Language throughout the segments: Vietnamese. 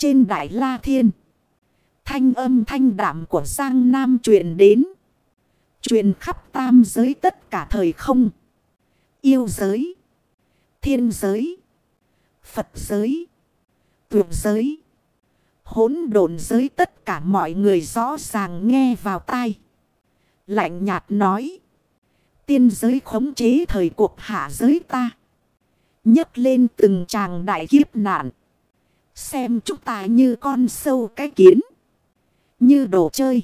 Trên Đại La Thiên. Thanh âm thanh đảm của Giang Nam truyền đến. Truyền khắp tam giới tất cả thời không. Yêu giới. Thiên giới. Phật giới. Tuyệt giới. Hốn đồn giới tất cả mọi người rõ ràng nghe vào tai. Lạnh nhạt nói. Tiên giới khống chế thời cuộc hạ giới ta. nhấc lên từng tràng đại kiếp nạn. Xem chúng ta như con sâu cái kiến. Như đồ chơi.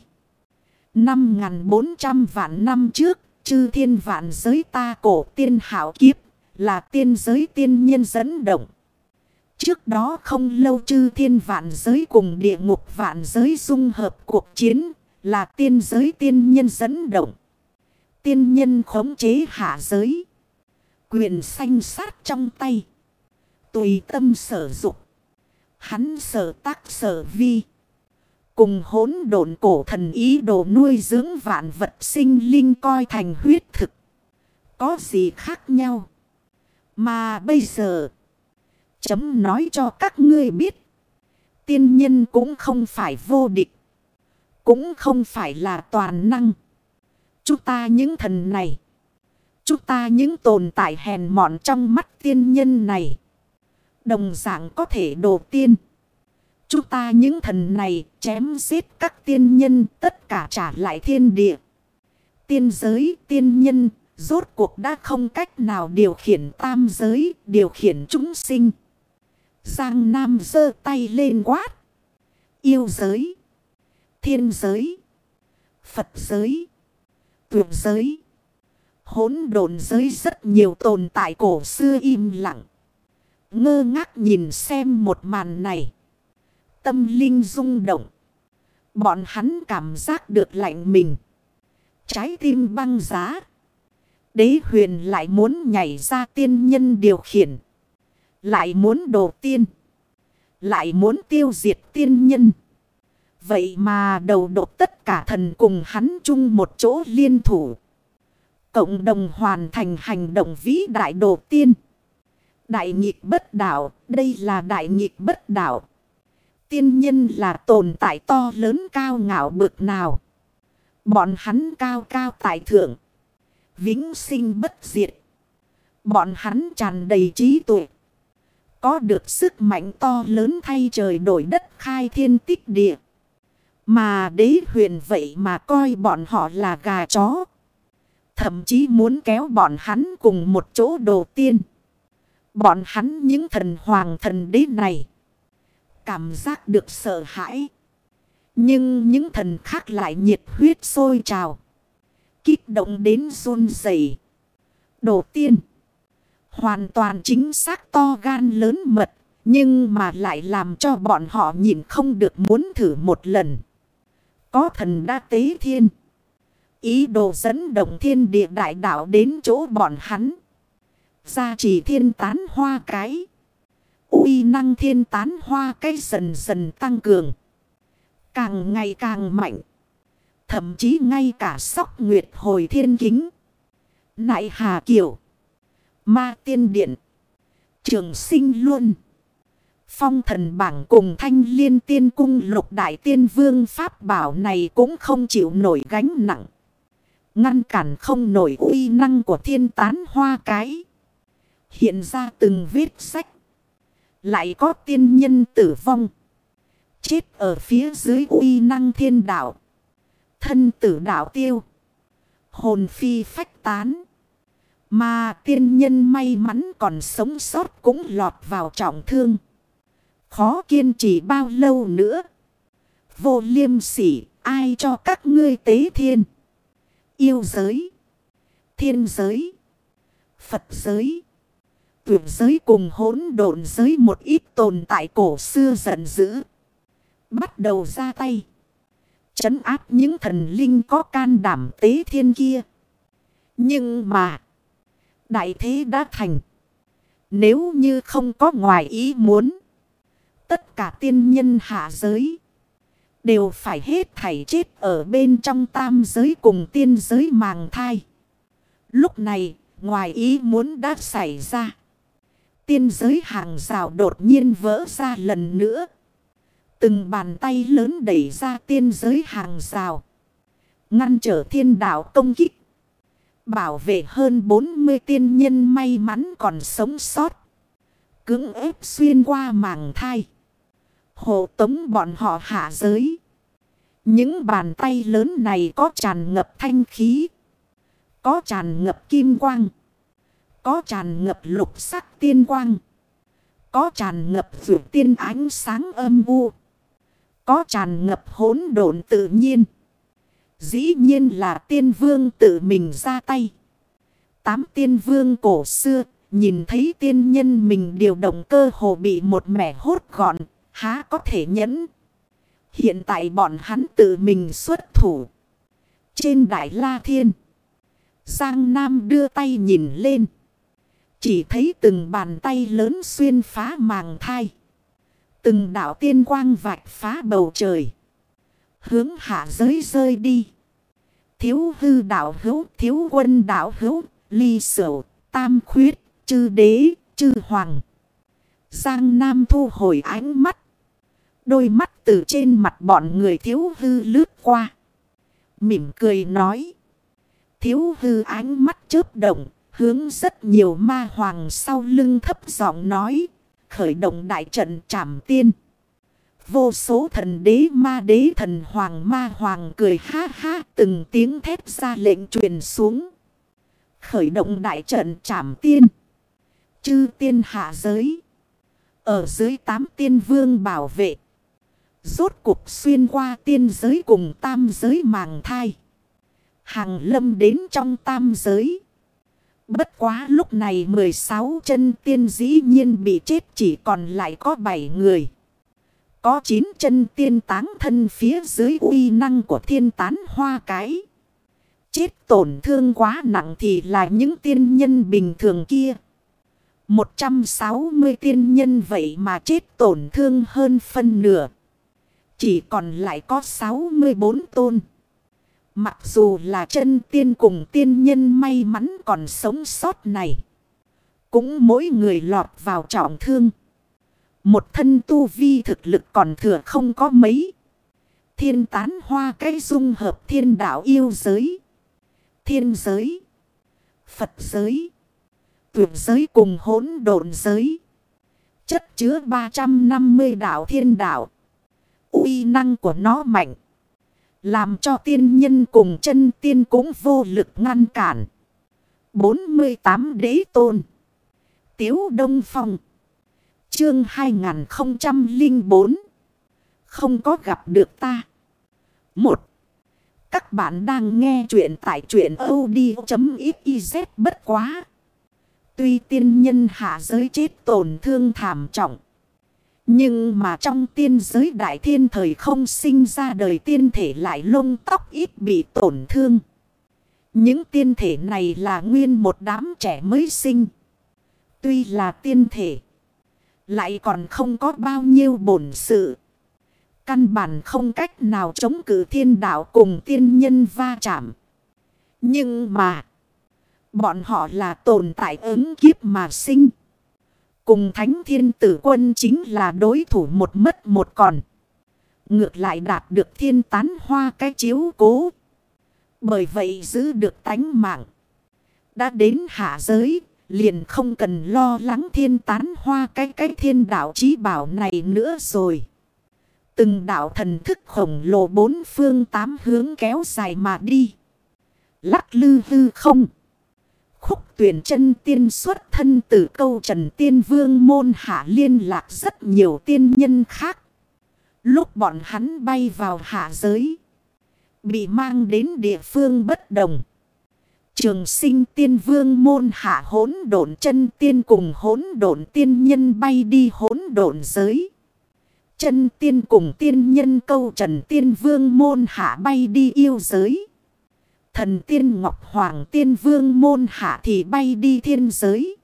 Năm ngàn bốn trăm vạn năm trước. Chư thiên vạn giới ta cổ tiên hảo kiếp. Là tiên giới tiên nhân dẫn động. Trước đó không lâu chư thiên vạn giới cùng địa ngục vạn giới dung hợp cuộc chiến, là tiên giới tiên nhân dẫn động. Tiên nhân khống chế hạ giới. Quyền xanh sát trong tay. Tùy tâm sở dục. Hắn sở tác sở vi. Cùng hỗn độn cổ thần ý đồ nuôi dưỡng vạn vật sinh linh coi thành huyết thực. Có gì khác nhau? Mà bây giờ... Chấm nói cho các ngươi biết. Tiên nhân cũng không phải vô địch. Cũng không phải là toàn năng. Chúng ta những thần này. Chúng ta những tồn tại hèn mọn trong mắt tiên nhân này. Đồng dạng có thể đồ tiên. Chúng ta những thần này chém giết các tiên nhân tất cả trả lại thiên địa. Tiên giới, tiên nhân, rốt cuộc đã không cách nào điều khiển tam giới, điều khiển chúng sinh. Giang Nam giơ tay lên quát. Yêu giới. Thiên giới. Phật giới. Tuyệt giới. Hốn đồn giới rất nhiều tồn tại cổ xưa im lặng. Ngơ ngác nhìn xem một màn này. Tâm linh rung động. Bọn hắn cảm giác được lạnh mình. Trái tim băng giá. Đế huyền lại muốn nhảy ra tiên nhân điều khiển. Lại muốn đồ tiên. Lại muốn tiêu diệt tiên nhân. Vậy mà đầu đột tất cả thần cùng hắn chung một chỗ liên thủ. Cộng đồng hoàn thành hành động vĩ đại đồ tiên. Đại nghịch bất đảo đây là đại nghịch bất đảo Tiên nhân là tồn tại to lớn cao ngạo bực nào. Bọn hắn cao cao tại thượng. Vĩnh sinh bất diệt. Bọn hắn tràn đầy trí tuệ. Có được sức mạnh to lớn thay trời đổi đất khai thiên tích địa. Mà đế huyền vậy mà coi bọn họ là gà chó. Thậm chí muốn kéo bọn hắn cùng một chỗ đồ tiên. Bọn hắn những thần hoàng thần đế này. Cảm giác được sợ hãi. Nhưng những thần khác lại nhiệt huyết sôi trào. Kích động đến run rẩy đầu tiên. Hoàn toàn chính xác to gan lớn mật. Nhưng mà lại làm cho bọn họ nhìn không được muốn thử một lần. Có thần đa tế thiên. Ý đồ dẫn động thiên địa đại đạo đến chỗ bọn hắn. Gia chỉ thiên tán hoa cái. uy năng thiên tán hoa cái dần dần tăng cường. Càng ngày càng mạnh. Thậm chí ngay cả sóc nguyệt hồi thiên kính. Nại hà kiểu. Ma tiên điện. Trường sinh luôn. Phong thần bảng cùng thanh liên tiên cung lục đại tiên vương pháp bảo này cũng không chịu nổi gánh nặng. Ngăn cản không nổi uy năng của thiên tán hoa cái. Hiện ra từng vết sách. Lại có tiên nhân tử vong. Chết ở phía dưới uy năng thiên đạo. Thân tử đạo tiêu. Hồn phi phách tán. Mà tiên nhân may mắn còn sống sót cũng lọt vào trọng thương. Khó kiên trì bao lâu nữa. Vô liêm sỉ, ai cho các ngươi tế thiên. Yêu giới, thiên giới, Phật giới. Tuyệt giới cùng hỗn độn giới một ít tồn tại cổ xưa giận dữ. Bắt đầu ra tay. Chấn áp những thần linh có can đảm tế thiên kia. Nhưng mà. Đại thế đã thành. Nếu như không có ngoài ý muốn. Tất cả tiên nhân hạ giới. Đều phải hết thảy chết ở bên trong tam giới cùng tiên giới màng thai. Lúc này, ngoài ý muốn đã xảy ra. Tiên giới hàng rào đột nhiên vỡ ra lần nữa. Từng bàn tay lớn đẩy ra tiên giới hàng rào. Ngăn trở thiên đạo công kích. Bảo vệ hơn 40 tiên nhân may mắn còn sống sót. Cưỡng ép xuyên qua màng thai. Hộ tống bọn họ hạ giới. Những bàn tay lớn này có tràn ngập thanh khí. Có tràn ngập kim quang. Có tràn ngập lục sắc tiên quang. Có tràn ngập vượt tiên ánh sáng âm u. Có tràn ngập hỗn độn tự nhiên. Dĩ nhiên là tiên vương tự mình ra tay. Tám tiên vương cổ xưa, nhìn thấy tiên nhân mình điều động cơ hồ bị một mẻ hốt gọn, há có thể nhẫn. Hiện tại bọn hắn tự mình xuất thủ. Trên đại la thiên, Giang Nam đưa tay nhìn lên. Chỉ thấy từng bàn tay lớn xuyên phá màng thai. Từng đảo tiên quang vạch phá bầu trời. Hướng hạ giới rơi đi. Thiếu hư đảo hữu, thiếu quân đảo hữu, ly sầu tam khuyết, chư đế, chư hoàng. Giang Nam thu hồi ánh mắt. Đôi mắt từ trên mặt bọn người thiếu hư lướt qua. Mỉm cười nói. Thiếu hư ánh mắt chớp động, hướng rất nhiều ma hoàng sau lưng thấp giọng nói. Khởi động đại trận trảm tiên. Vô số thần đế ma đế thần hoàng ma hoàng cười ha ha từng tiếng thét ra lệnh truyền xuống. Khởi động đại trận trảm tiên. Chư tiên hạ giới. Ở dưới tám tiên vương bảo vệ. Rốt cục xuyên qua tiên giới cùng tam giới màng thai. Hàng lâm đến trong tam giới. Bất quá lúc này 16 chân tiên dĩ nhiên bị chết chỉ còn lại có 7 người. Có 9 chân tiên táng thân phía dưới uy năng của thiên tán hoa cái. Chết tổn thương quá nặng thì là những tiên nhân bình thường kia. 160 tiên nhân vậy mà chết tổn thương hơn phân nửa. Chỉ còn lại có 64 tôn. Mặc dù là chân tiên cùng tiên nhân may mắn còn sống sót này. Cũng mỗi người lọt vào trọng thương. Một thân tu vi thực lực còn thừa không có mấy. Thiên tán hoa cái dung hợp thiên đạo yêu giới. Thiên giới. Phật giới. Tuyệt giới cùng hỗn độn giới. Chất chứa 350 đạo thiên đạo. uy năng của nó mạnh. Làm cho tiên nhân cùng chân tiên cũng vô lực ngăn cản. 48 đế tôn. Tiếu Đông Phong. Chương 2004. Không có gặp được ta. Một. Các bạn đang nghe chuyện tại chuyện od.xyz bất quá. Tuy tiên nhân hạ giới chết tổn thương thảm trọng. Nhưng mà trong tiên giới đại thiên thời không sinh ra đời tiên thể lại lông tóc ít bị tổn thương. Những tiên thể này là nguyên một đám trẻ mới sinh. Tuy là tiên thể. Lại còn không có bao nhiêu bổn sự. Căn bản không cách nào chống cử thiên đạo cùng tiên nhân va chạm. Nhưng mà. Bọn họ là tồn tại ứng kiếp mà sinh. Cùng thánh thiên tử quân chính là đối thủ một mất một còn. Ngược lại đạt được thiên tán hoa cái chiếu cố. Bởi vậy giữ được tánh mạng. Đã đến hạ giới, liền không cần lo lắng thiên tán hoa cái cái thiên đạo trí bảo này nữa rồi. Từng đạo thần thức khổng lồ bốn phương tám hướng kéo dài mà đi. Lắc lư hư không. Khúc tuyển chân tiên xuất thân từ câu trần tiên vương môn hạ liên lạc rất nhiều tiên nhân khác. Lúc bọn hắn bay vào hạ giới. Bị mang đến địa phương bất đồng. Trường sinh tiên vương môn hạ hỗn độn chân tiên cùng hỗn độn tiên nhân bay đi hỗn độn giới. Chân tiên cùng tiên nhân câu trần tiên vương môn hạ bay đi yêu giới. Thần tiên Ngọc Hoàng tiên vương môn hạ thì bay đi thiên giới.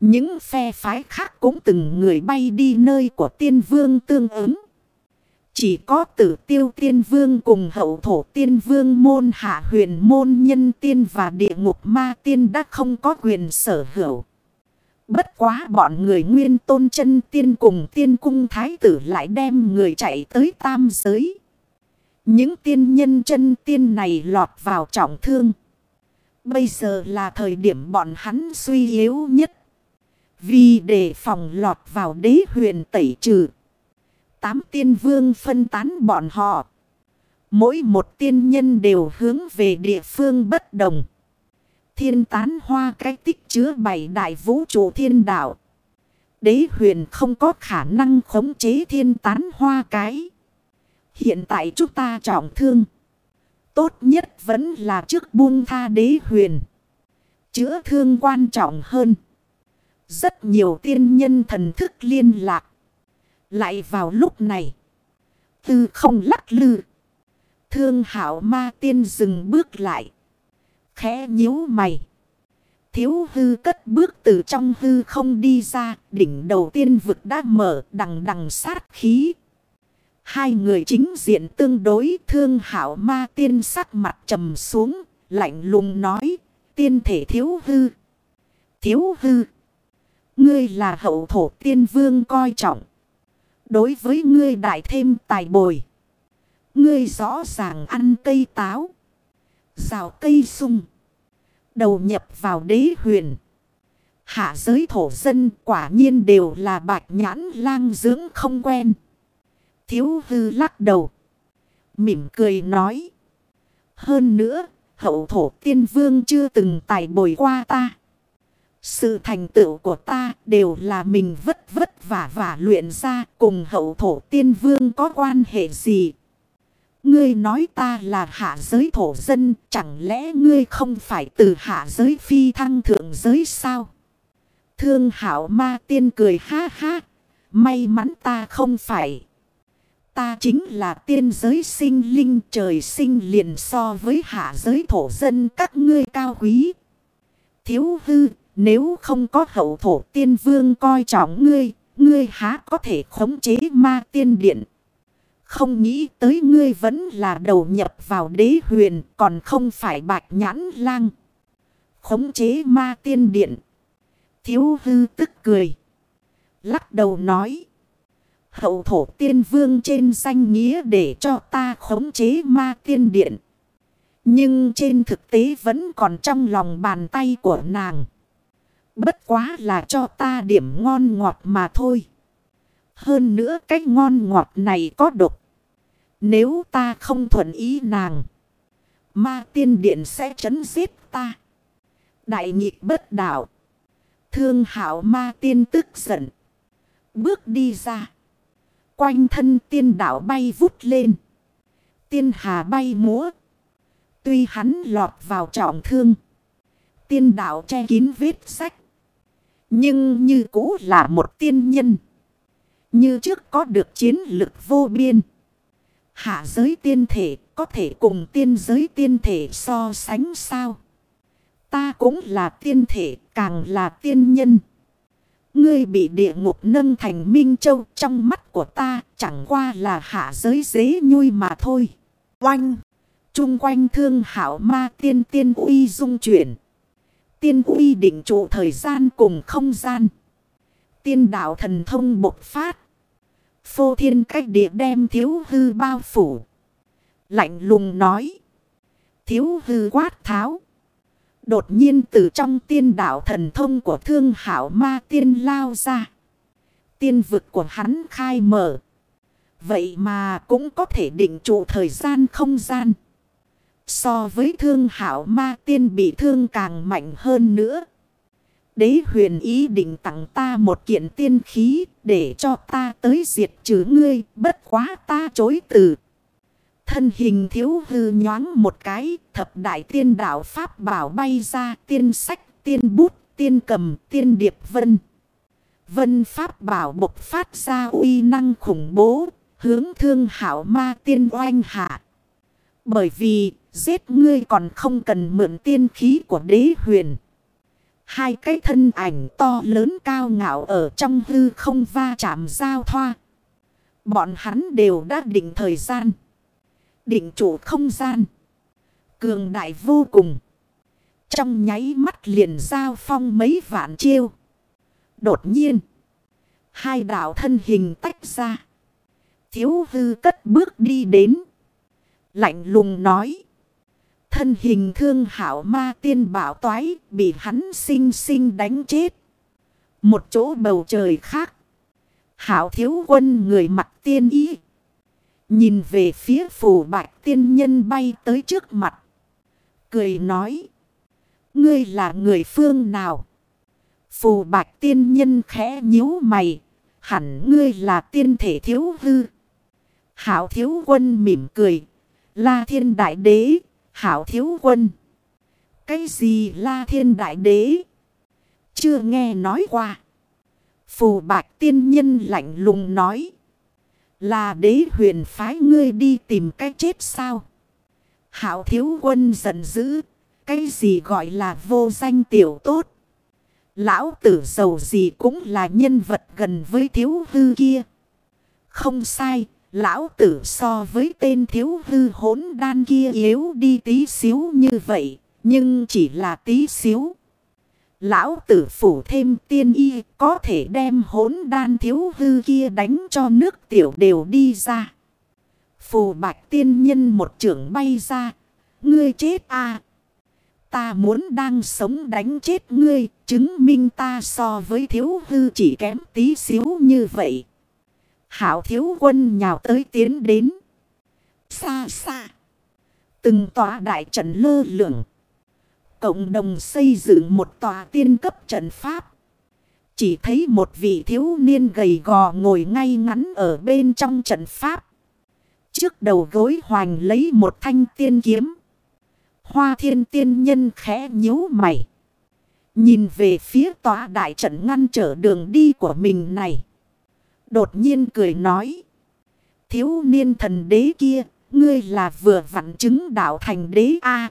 Những phe phái khác cũng từng người bay đi nơi của tiên vương tương ứng. Chỉ có tử tiêu tiên vương cùng hậu thổ tiên vương môn hạ huyền môn nhân tiên và địa ngục ma tiên đã không có quyền sở hữu. Bất quá bọn người nguyên tôn chân tiên cùng tiên cung thái tử lại đem người chạy tới tam giới. Những tiên nhân chân tiên này lọt vào trọng thương. Bây giờ là thời điểm bọn hắn suy yếu nhất. Vì để phòng lọt vào đế huyền tẩy trừ. Tám tiên vương phân tán bọn họ. Mỗi một tiên nhân đều hướng về địa phương bất đồng. Thiên tán hoa cái tích chứa bảy đại vũ trụ thiên đạo. Đế huyền không có khả năng khống chế thiên tán hoa cái. Hiện tại chúng ta trọng thương. Tốt nhất vẫn là trước buông tha đế huyền. Chữa thương quan trọng hơn. Rất nhiều tiên nhân thần thức liên lạc. Lại vào lúc này. Tư không lắc lư. Thương hảo ma tiên dừng bước lại. Khẽ nhíu mày. Thiếu hư cất bước từ trong hư không đi ra. Đỉnh đầu tiên vực đã mở đằng đằng sát khí. Hai người chính diện tương đối thương hảo ma tiên sắc mặt trầm xuống. Lạnh lùng nói. Tiên thể thiếu hư. Thiếu hư. Ngươi là hậu thổ tiên vương coi trọng. Đối với ngươi đại thêm tài bồi. Ngươi rõ ràng ăn cây táo. Rào cây sung. Đầu nhập vào đế huyền. Hạ giới thổ dân quả nhiên đều là bạch nhãn lang dưỡng không quen. Thiếu hư lắc đầu. Mỉm cười nói. Hơn nữa, hậu thổ tiên vương chưa từng tài bồi qua ta. Sự thành tựu của ta đều là mình vất vất vả vả luyện ra cùng hậu thổ tiên vương có quan hệ gì. Ngươi nói ta là hạ giới thổ dân, chẳng lẽ ngươi không phải từ hạ giới phi thăng thượng giới sao? Thương hảo ma tiên cười ha ha, may mắn ta không phải. Ta chính là tiên giới sinh linh trời sinh liền so với hạ giới thổ dân các ngươi cao quý. Thiếu hư, nếu không có hậu thổ tiên vương coi trọng ngươi, ngươi há có thể khống chế ma tiên điện. Không nghĩ tới ngươi vẫn là đầu nhập vào đế huyền còn không phải bạch nhãn lang. Khống chế ma tiên điện. Thiếu hư tức cười. Lắc đầu nói. Hậu thổ tiên vương trên danh nghĩa để cho ta khống chế ma tiên điện. Nhưng trên thực tế vẫn còn trong lòng bàn tay của nàng. Bất quá là cho ta điểm ngon ngọt mà thôi. Hơn nữa cái ngon ngọt này có độc. Nếu ta không thuận ý nàng. Ma tiên điện sẽ chấn giết ta. Đại nhịp bất đạo. Thương hảo ma tiên tức giận. Bước đi ra. Quanh thân tiên đạo bay vút lên. Tiên hà bay múa. Tuy hắn lọt vào trọng thương. Tiên đạo che kín vết sách. Nhưng như cũ là một tiên nhân. Như trước có được chiến lực vô biên. Hạ giới tiên thể có thể cùng tiên giới tiên thể so sánh sao? Ta cũng là tiên thể, càng là tiên nhân. Ngươi bị địa ngục nâng thành minh châu, trong mắt của ta chẳng qua là hạ giới dế nhui mà thôi. Oanh! Trung quanh thương hảo ma tiên tiên uy dung chuyển. Tiên uy định trụ thời gian cùng không gian. Tiên đạo thần thông bộc phát. Phô thiên cách địa đem thiếu hư bao phủ. Lạnh lùng nói. Thiếu hư quát tháo. Đột nhiên từ trong tiên đạo thần thông của thương hảo ma tiên lao ra. Tiên vực của hắn khai mở. Vậy mà cũng có thể định trụ thời gian không gian. So với thương hảo ma tiên bị thương càng mạnh hơn nữa. Đế huyền ý định tặng ta một kiện tiên khí để cho ta tới diệt trừ ngươi, bất quá ta chối từ. Thân hình thiếu hư nhoáng một cái, thập đại tiên đạo Pháp bảo bay ra tiên sách, tiên bút, tiên cầm, tiên điệp vân. Vân Pháp bảo bộc phát ra uy năng khủng bố, hướng thương hảo ma tiên oanh hạ. Bởi vì, giết ngươi còn không cần mượn tiên khí của đế huyền. Hai cái thân ảnh to lớn cao ngạo ở trong hư không va chạm giao thoa. Bọn hắn đều đã định thời gian. Định chủ không gian. Cường đại vô cùng. Trong nháy mắt liền giao phong mấy vạn chiêu. Đột nhiên. Hai đạo thân hình tách ra. Thiếu hư cất bước đi đến. Lạnh lùng nói. Thân hình thương hảo ma tiên bảo toái bị hắn sinh sinh đánh chết. Một chỗ bầu trời khác. Hảo thiếu quân người mặt tiên ý. Nhìn về phía phủ bạch tiên nhân bay tới trước mặt. Cười nói. Ngươi là người phương nào? Phù bạch tiên nhân khẽ nhíu mày. Hẳn ngươi là tiên thể thiếu hư. Hảo thiếu quân mỉm cười. La thiên đại đế. Hảo thiếu quân. Cái gì la thiên đại đế? Chưa nghe nói qua. Phù bạch tiên nhân lạnh lùng nói. Là đế huyền phái ngươi đi tìm cái chết sao? Hảo thiếu quân giận dữ. Cái gì gọi là vô danh tiểu tốt? Lão tử giàu gì cũng là nhân vật gần với thiếu hư kia. Không sai, lão tử so với tên thiếu hư hỗn đan kia yếu đi tí xíu như vậy, nhưng chỉ là tí xíu. Lão tử phủ thêm tiên y, có thể đem hỗn đan thiếu hư kia đánh cho nước tiểu đều đi ra. Phù bạch tiên nhân một trưởng bay ra. Ngươi chết à. Ta muốn đang sống đánh chết ngươi. Chứng minh ta so với thiếu hư chỉ kém tí xíu như vậy. Hảo thiếu quân nhào tới tiến đến. Xa xa. Từng tòa đại trận lơ lửng. Cộng đồng xây dựng một tòa tiên cấp trận pháp. Chỉ thấy một vị thiếu niên gầy gò ngồi ngay ngắn ở bên trong trận pháp. Trước đầu gối hoành lấy một thanh tiên kiếm. Hoa thiên tiên nhân khẽ nhíu mày. Nhìn về phía tòa đại trận ngăn trở đường đi của mình này. Đột nhiên cười nói. Thiếu niên thần đế kia, ngươi là vừa vặn chứng đạo thành đế A.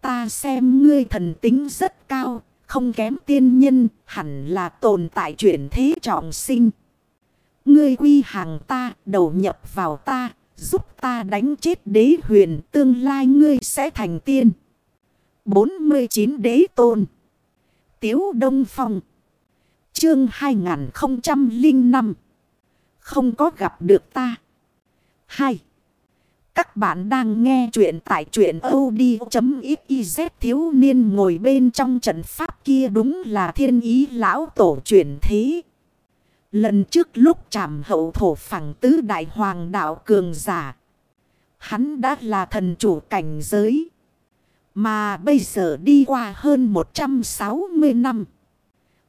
Ta xem ngươi thần tính rất cao, không kém tiên nhân, hẳn là tồn tại chuyển thế trọng sinh. Ngươi quy hàng ta, đầu nhập vào ta, giúp ta đánh chết đế huyền, tương lai ngươi sẽ thành tiên. 49 đế tôn. Tiếu Đông Phong. Chương 2005. Không có gặp được ta. 2. Các bạn đang nghe chuyện tại chuyện od.xyz thiếu niên ngồi bên trong trận pháp kia đúng là thiên ý lão tổ chuyển thế. Lần trước lúc chạm hậu thổ phẳng tứ đại hoàng đạo cường giả. Hắn đã là thần chủ cảnh giới. Mà bây giờ đi qua hơn 160 năm.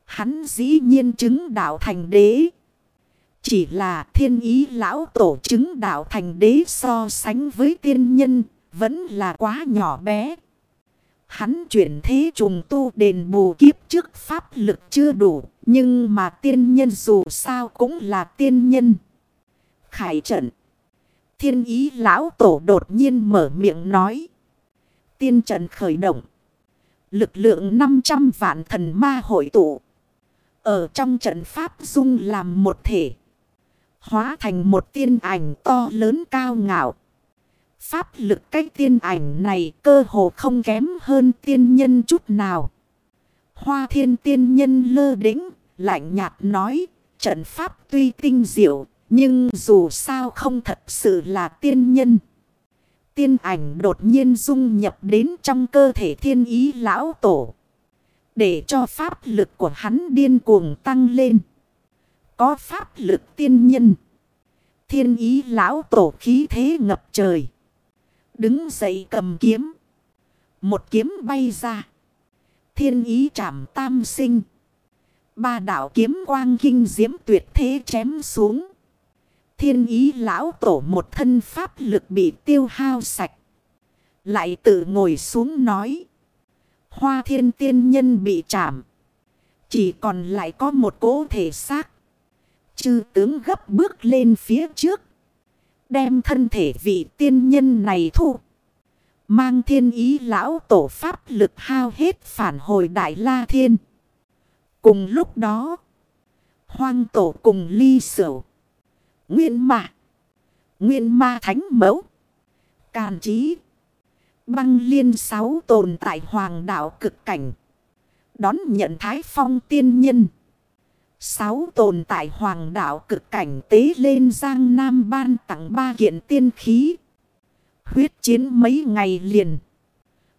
Hắn dĩ nhiên chứng đạo thành đế. Chỉ là thiên ý lão tổ chứng đạo thành đế so sánh với tiên nhân, vẫn là quá nhỏ bé. Hắn chuyển thế trùng tu đền bù kiếp trước pháp lực chưa đủ, nhưng mà tiên nhân dù sao cũng là tiên nhân. Khải trận. Thiên ý lão tổ đột nhiên mở miệng nói. Tiên trận khởi động. Lực lượng 500 vạn thần ma hội tụ. Ở trong trận pháp dung làm một thể. Hóa thành một tiên ảnh to lớn cao ngạo. Pháp lực cái tiên ảnh này cơ hồ không kém hơn tiên nhân chút nào. Hoa thiên tiên nhân lơ đĩnh, lạnh nhạt nói, trận pháp tuy tinh diệu, nhưng dù sao không thật sự là tiên nhân. Tiên ảnh đột nhiên dung nhập đến trong cơ thể thiên ý lão tổ. Để cho pháp lực của hắn điên cuồng tăng lên. Có pháp lực tiên nhân. Thiên ý lão tổ khí thế ngập trời. Đứng dậy cầm kiếm. Một kiếm bay ra. Thiên ý chạm tam sinh. Ba đạo kiếm quang kinh diễm tuyệt thế chém xuống. Thiên ý lão tổ một thân pháp lực bị tiêu hao sạch. Lại tự ngồi xuống nói. Hoa thiên tiên nhân bị chạm. Chỉ còn lại có một cố thể xác. Chư tướng gấp bước lên phía trước. Đem thân thể vị tiên nhân này thu. Mang thiên ý lão tổ pháp lực hao hết phản hồi đại la thiên. Cùng lúc đó. Hoang tổ cùng ly sửu. Nguyên ma. Nguyên ma thánh mẫu. Càn trí. Băng liên sáu tồn tại hoàng đạo cực cảnh. Đón nhận thái phong tiên nhân. Sáu tồn tại hoàng đạo cực cảnh tế lên Giang Nam ban tặng ba kiện tiên khí. Huyết chiến mấy ngày liền.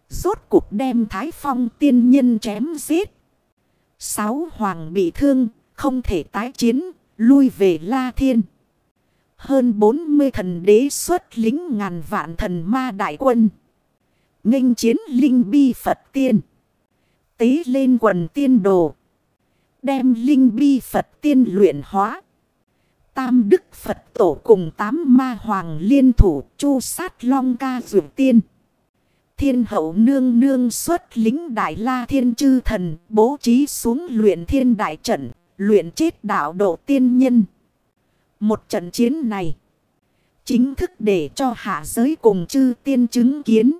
Rốt cuộc đem Thái Phong tiên nhân chém giết. Sáu hoàng bị thương, không thể tái chiến, lui về La Thiên. Hơn 40 thần đế xuất lính ngàn vạn thần ma đại quân. nghênh chiến linh bi Phật tiên. Tế lên quần tiên đồ. Đem linh bi Phật tiên luyện hóa. Tam Đức Phật Tổ cùng tám ma hoàng liên thủ chu sát long ca dược tiên. Thiên hậu nương nương xuất lính đại la thiên chư thần bố trí xuống luyện thiên đại trận, luyện chết đạo độ tiên nhân. Một trận chiến này, chính thức để cho hạ giới cùng chư tiên chứng kiến.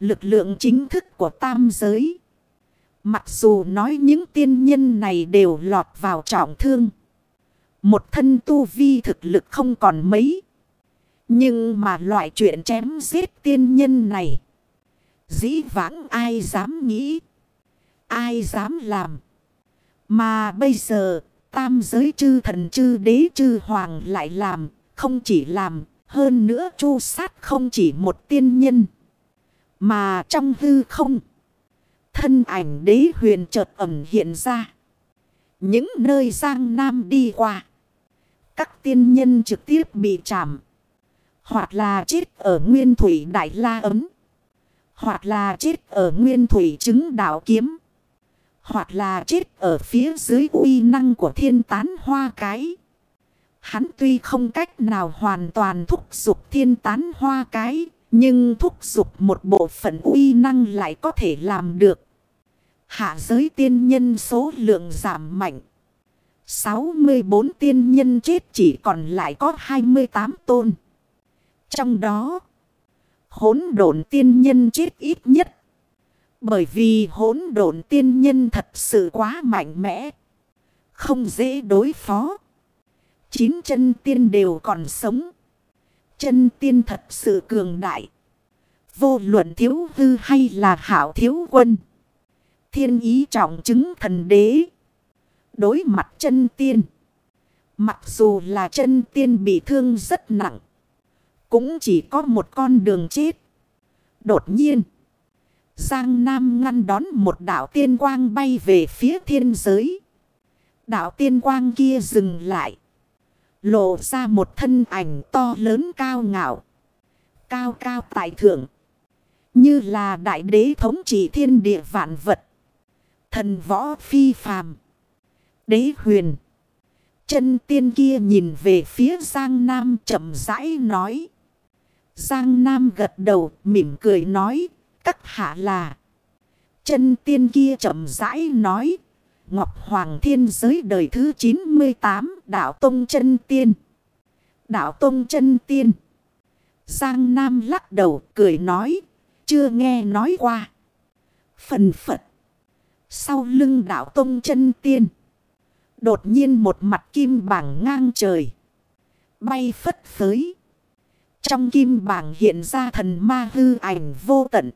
Lực lượng chính thức của tam giới. Mặc dù nói những tiên nhân này đều lọt vào trọng thương. Một thân tu vi thực lực không còn mấy. Nhưng mà loại chuyện chém giết tiên nhân này. Dĩ vãng ai dám nghĩ. Ai dám làm. Mà bây giờ, tam giới chư thần, chư đế, chư hoàng lại làm. Không chỉ làm. Hơn nữa chu sát không chỉ một tiên nhân. Mà trong hư không. Thân ảnh đế huyền chợt ẩm hiện ra. Những nơi Giang Nam đi qua. Các tiên nhân trực tiếp bị chạm. Hoặc là chết ở nguyên thủy đại la ấm. Hoặc là chết ở nguyên thủy chứng đạo kiếm. Hoặc là chết ở phía dưới uy năng của thiên tán hoa cái. Hắn tuy không cách nào hoàn toàn thúc giục thiên tán hoa cái. Nhưng thúc giục một bộ phận uy năng lại có thể làm được. Hạ giới tiên nhân số lượng giảm mạnh. 64 tiên nhân chết chỉ còn lại có 28 tôn. Trong đó, hỗn độn tiên nhân chết ít nhất. Bởi vì hỗn độn tiên nhân thật sự quá mạnh mẽ. Không dễ đối phó. Chín chân tiên đều còn sống. Chân tiên thật sự cường đại. Vô luận thiếu hư hay là hảo thiếu quân. Thiên ý trọng chứng thần đế. Đối mặt chân tiên. Mặc dù là chân tiên bị thương rất nặng. Cũng chỉ có một con đường chết. Đột nhiên. Giang Nam ngăn đón một đảo tiên quang bay về phía thiên giới. Đảo tiên quang kia dừng lại. Lộ ra một thân ảnh to lớn cao ngạo. Cao cao tại thượng. Như là đại đế thống trị thiên địa vạn vật. Thần võ phi phàm. Đế huyền. Chân tiên kia nhìn về phía Giang Nam chậm rãi nói. Giang Nam gật đầu, mỉm cười nói. Các hạ là. Chân tiên kia chậm rãi nói. Ngọc Hoàng Thiên giới đời thứ 98 Đạo Tông chân Tiên. Đạo Tông chân Tiên. Giang Nam lắc đầu, cười nói. Chưa nghe nói qua. Phần Phật. Sau lưng Đạo Tông chân Tiên. Đột nhiên một mặt kim bảng ngang trời. Bay phất phới. Trong kim bảng hiện ra thần ma hư ảnh vô tận.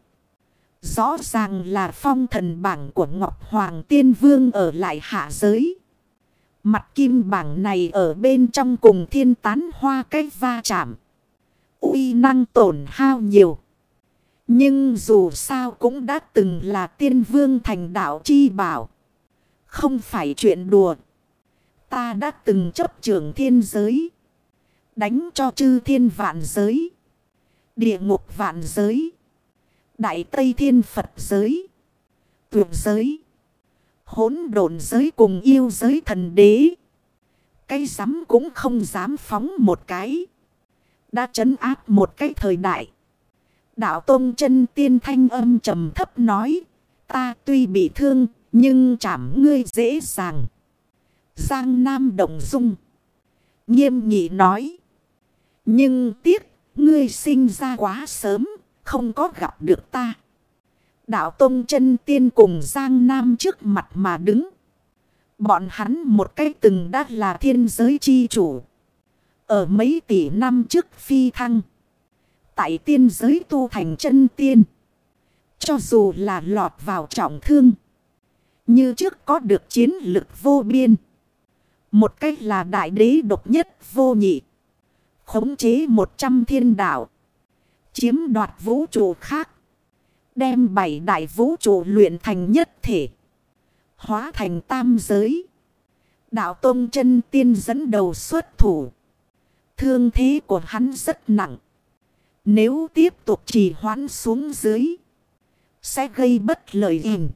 Rõ ràng là phong thần bảng của Ngọc Hoàng Tiên Vương ở lại hạ giới. Mặt kim bảng này ở bên trong cùng thiên tán hoa cách va chạm. uy năng tổn hao nhiều. Nhưng dù sao cũng đã từng là tiên vương thành đạo chi bảo. Không phải chuyện đùa. Ta đã từng chấp trưởng thiên giới. Đánh cho chư thiên vạn giới. Địa ngục vạn giới. Đại Tây Thiên Phật giới. Tuyệt giới. hỗn độn giới cùng yêu giới thần đế. Cái rắm cũng không dám phóng một cái. Đã trấn áp một cái thời đại. Đạo Tông chân tiên thanh âm trầm thấp nói. Ta tuy bị thương nhưng chảm ngươi dễ dàng. Giang Nam Động Dung. Nghiêm nghị nói. Nhưng tiếc, ngươi sinh ra quá sớm, không có gặp được ta. Đạo Tông chân tiên cùng Giang Nam trước mặt mà đứng. Bọn hắn một cách từng đã là thiên giới chi chủ. Ở mấy tỷ năm trước phi thăng. Tại tiên giới tu thành chân tiên. Cho dù là lọt vào trọng thương. Như trước có được chiến lực vô biên. Một cách là đại đế độc nhất vô nhị. Khống chế một trăm thiên đạo. Chiếm đoạt vũ trụ khác. Đem bảy đại vũ trụ luyện thành nhất thể. Hóa thành tam giới. Đạo Tông chân tiên dẫn đầu xuất thủ. Thương thế của hắn rất nặng. Nếu tiếp tục trì hoãn xuống dưới. Sẽ gây bất lợi hình.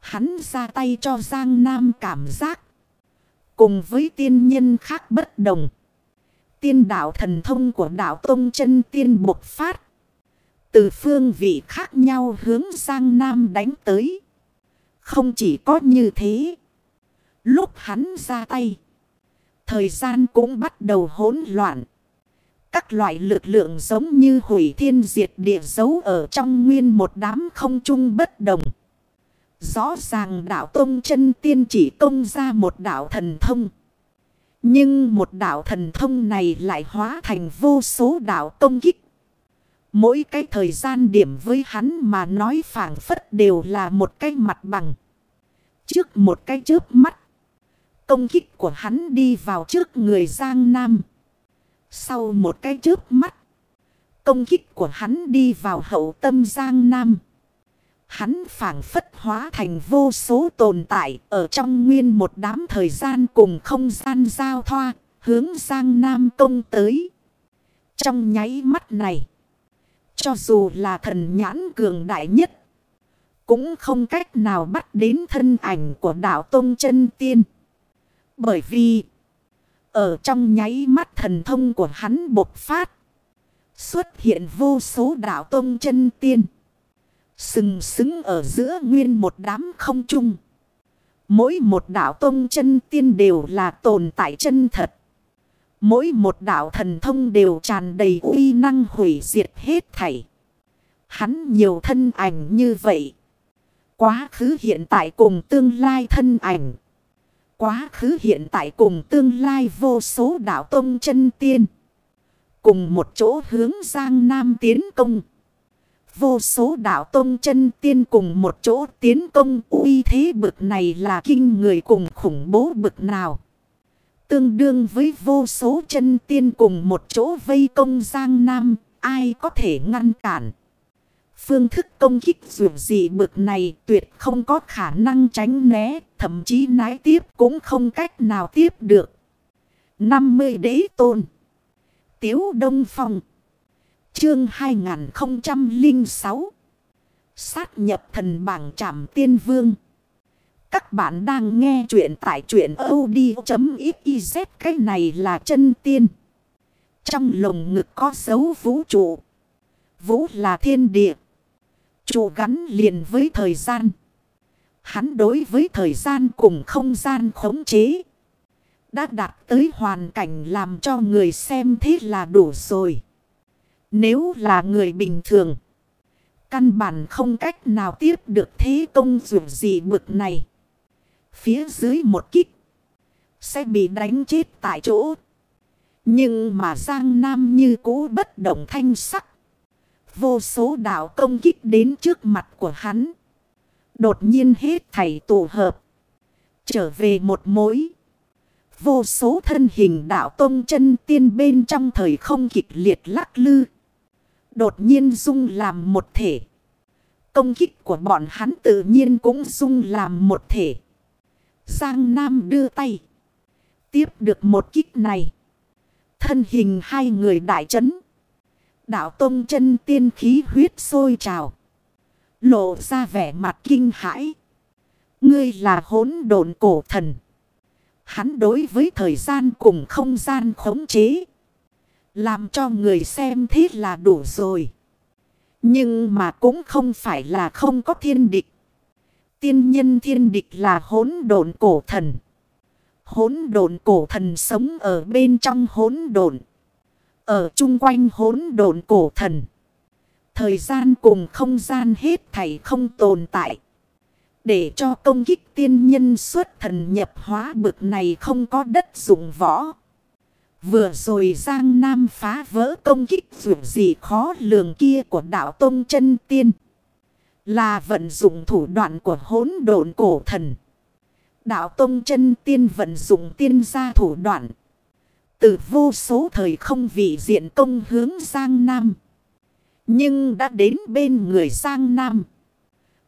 Hắn ra tay cho Giang Nam cảm giác. Cùng với tiên nhân khác bất đồng. Tiên đạo thần thông của đạo Tông chân tiên bộc phát. Từ phương vị khác nhau hướng sang Nam đánh tới. Không chỉ có như thế. Lúc hắn ra tay. Thời gian cũng bắt đầu hỗn loạn. Các loại lực lượng giống như hủy thiên diệt địa dấu ở trong nguyên một đám không trung bất đồng. Rõ ràng đạo Tông chân tiên chỉ công ra một đạo thần thông. Nhưng một đạo thần thông này lại hóa thành vô số đạo công kích. Mỗi cái thời gian điểm với hắn mà nói phản phất đều là một cái mặt bằng. Trước một cái chớp mắt. Công kích của hắn đi vào trước người Giang Nam. Sau một cái chớp mắt. Công kích của hắn đi vào hậu tâm Giang Nam. Hắn phản phất hóa thành vô số tồn tại ở trong nguyên một đám thời gian cùng không gian giao thoa, hướng sang Nam công tới. Trong nháy mắt này, cho dù là thần nhãn cường đại nhất, cũng không cách nào bắt đến thân ảnh của đạo Tông chân Tiên. Bởi vì, ở trong nháy mắt thần thông của hắn bộc phát, xuất hiện vô số đạo Tông chân Tiên. Sừng sững ở giữa nguyên một đám không chung. Mỗi một đạo tông chân tiên đều là tồn tại chân thật. Mỗi một đạo thần thông đều tràn đầy uy năng hủy diệt hết thảy. Hắn nhiều thân ảnh như vậy. Quá khứ hiện tại cùng tương lai thân ảnh. Quá khứ hiện tại cùng tương lai vô số đạo tông chân tiên. Cùng một chỗ hướng Giang Nam tiến công. Vô số đạo tông chân tiên cùng một chỗ tiến công uy thế bực này là kinh người cùng khủng bố bực nào. Tương đương với vô số chân tiên cùng một chỗ vây công Giang Nam, ai có thể ngăn cản. Phương thức công kích dù gì bực này tuyệt không có khả năng tránh né, thậm chí nái tiếp cũng không cách nào tiếp được. 50 đế tôn Tiếu Đông Phong Chương 2006 Sát nhập thần bảng trảm tiên vương. Các bạn đang nghe chuyện tại chuyện od.xyz Cái này là chân tiên. Trong lồng ngực có dấu vũ trụ. Vũ là thiên địa. Trụ gắn liền với thời gian. Hắn đối với thời gian cùng không gian khống chế. Đã đạt tới hoàn cảnh làm cho người xem thế là đủ rồi nếu là người bình thường. Căn bản không cách nào tiếp được thế công dù gì bực này. Phía dưới một kích. Sẽ bị đánh chết tại chỗ. Nhưng mà Giang Nam như cũ bất động thanh sắc. Vô số đạo công kích đến trước mặt của hắn. Đột nhiên hết thảy tổ hợp. Trở về một mối. Vô số thân hình đạo tông chân tiên bên trong thời không kịch liệt lắc lư đột nhiên dung làm một thể. Công kích của bọn hắn tự nhiên cũng dung làm một thể. Giang Nam đưa tay. Tiếp được một kích này. Thân hình hai người đại chấn. Đạo tông chân tiên khí huyết sôi trào. Lộ ra vẻ mặt kinh hãi. Ngươi là hỗn độn cổ thần. Hắn đối với thời gian cùng không gian khống chế. Làm cho người xem thế là đủ rồi. Nhưng mà cũng không phải là không có thiên địch. Tiên nhân thiên địch là hỗn độn cổ thần. Hỗn độn cổ thần sống ở bên trong hỗn độn. Ở chung quanh hỗn độn cổ thần. Thời gian cùng không gian hết thảy không tồn tại. Để cho công kích tiên nhân xuất thần nhập hóa bực này không có đất dụng võ. Vừa rồi Giang Nam phá vỡ công kích dù gì khó lường kia của đạo Tông chân Tiên. Là vận dụng thủ đoạn của hỗn độn cổ thần. Đạo Tông chân tiên vận dụng tiên gia thủ đoạn. Từ vô số thời không vị diện công hướng Giang Nam. Nhưng đã đến bên người Giang Nam.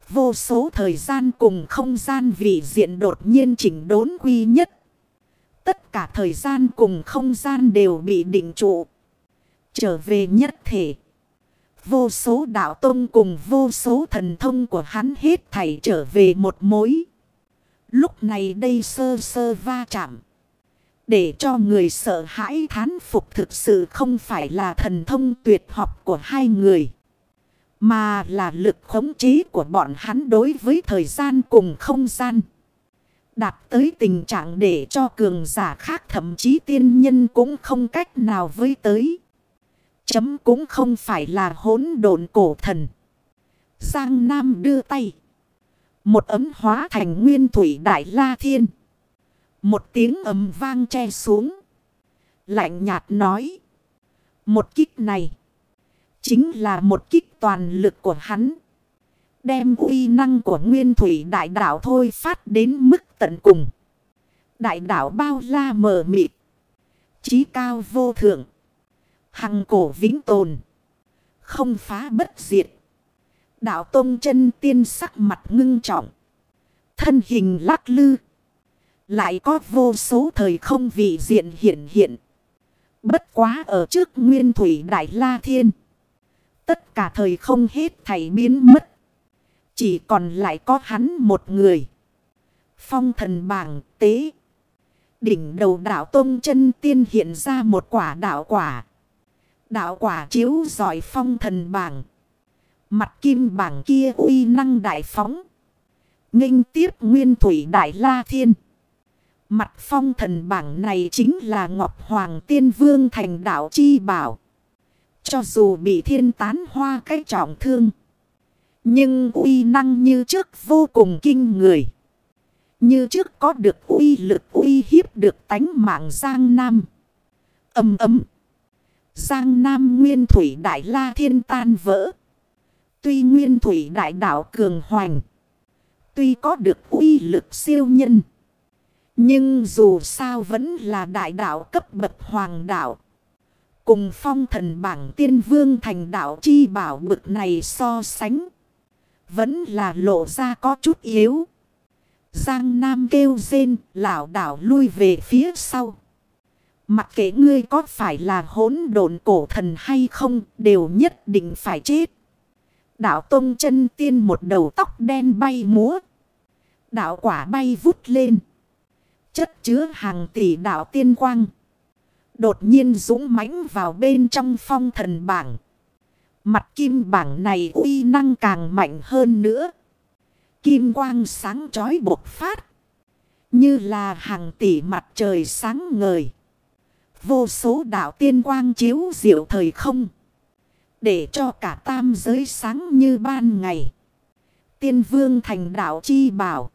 Vô số thời gian cùng không gian vị diện đột nhiên chỉnh đốn quy nhất. Tất cả thời gian cùng không gian đều bị định trụ. Trở về nhất thể. Vô số đạo tông cùng vô số thần thông của hắn hết thảy trở về một mối. Lúc này đây sơ sơ va chạm. Để cho người sợ hãi thán phục thực sự không phải là thần thông tuyệt học của hai người. Mà là lực khống chế của bọn hắn đối với thời gian cùng không gian. Đạt tới tình trạng để cho cường giả khác thậm chí tiên nhân cũng không cách nào với tới. Chấm cũng không phải là hỗn độn cổ thần. Giang Nam đưa tay. Một ấm hóa thành nguyên thủy đại la thiên. Một tiếng ấm vang che xuống. Lạnh nhạt nói. Một kích này. Chính là một kích toàn lực của hắn. Đem uy năng của nguyên thủy đại đảo thôi phát đến mức tận cùng. Đại đảo bao la mờ mịt. Chí cao vô thượng. Hằng cổ vĩnh tồn. Không phá bất diệt. Đạo Tông chân tiên sắc mặt ngưng trọng. Thân hình lắc lư. Lại có vô số thời không vị diện hiện hiện. Bất quá ở trước nguyên thủy đại la thiên. Tất cả thời không hết thảy biến mất. Chỉ còn lại có hắn một người. Phong thần bảng tế. Đỉnh đầu đảo Tông chân tiên hiện ra một quả đảo quả. Đạo quả chiếu giỏi phong thần bảng. Mặt kim bảng kia uy năng đại phóng. nghênh tiếp nguyên thủy đại la thiên. Mặt phong thần bảng này chính là Ngọc Hoàng Tiên Vương thành đạo chi bảo. Cho dù bị thiên tán hoa cái trọng thương. Nhưng uy năng như trước vô cùng kinh người. Như trước có được uy lực uy hiếp được tánh mạng Giang Nam. Âm ấm. Giang Nam Nguyên Thủy Đại La Thiên tan vỡ. Tuy Nguyên Thủy Đại Đạo cường hoành. Tuy có được uy lực siêu nhân. Nhưng dù sao vẫn là đại đạo cấp bậc hoàng đạo. Cùng phong thần bảng tiên vương thành đạo chi bảo bực này so sánh. Vẫn là lộ ra có chút yếu. Giang Nam kêu rên, lão đảo lui về phía sau. Mặc kệ ngươi có phải là hỗn độn cổ thần hay không, đều nhất định phải chết. Đạo tông chân tiên một đầu tóc đen bay múa. Đạo quả bay vút lên. Chất chứa hàng tỷ đạo tiên quang. Đột nhiên dũng mãnh vào bên trong phong thần bảng. Mặt kim bảng này uy năng càng mạnh hơn nữa. Kim quang sáng chói bột phát. Như là hàng tỷ mặt trời sáng ngời. Vô số đạo tiên quang chiếu diệu thời không. Để cho cả tam giới sáng như ban ngày. Tiên vương thành đạo chi bảo.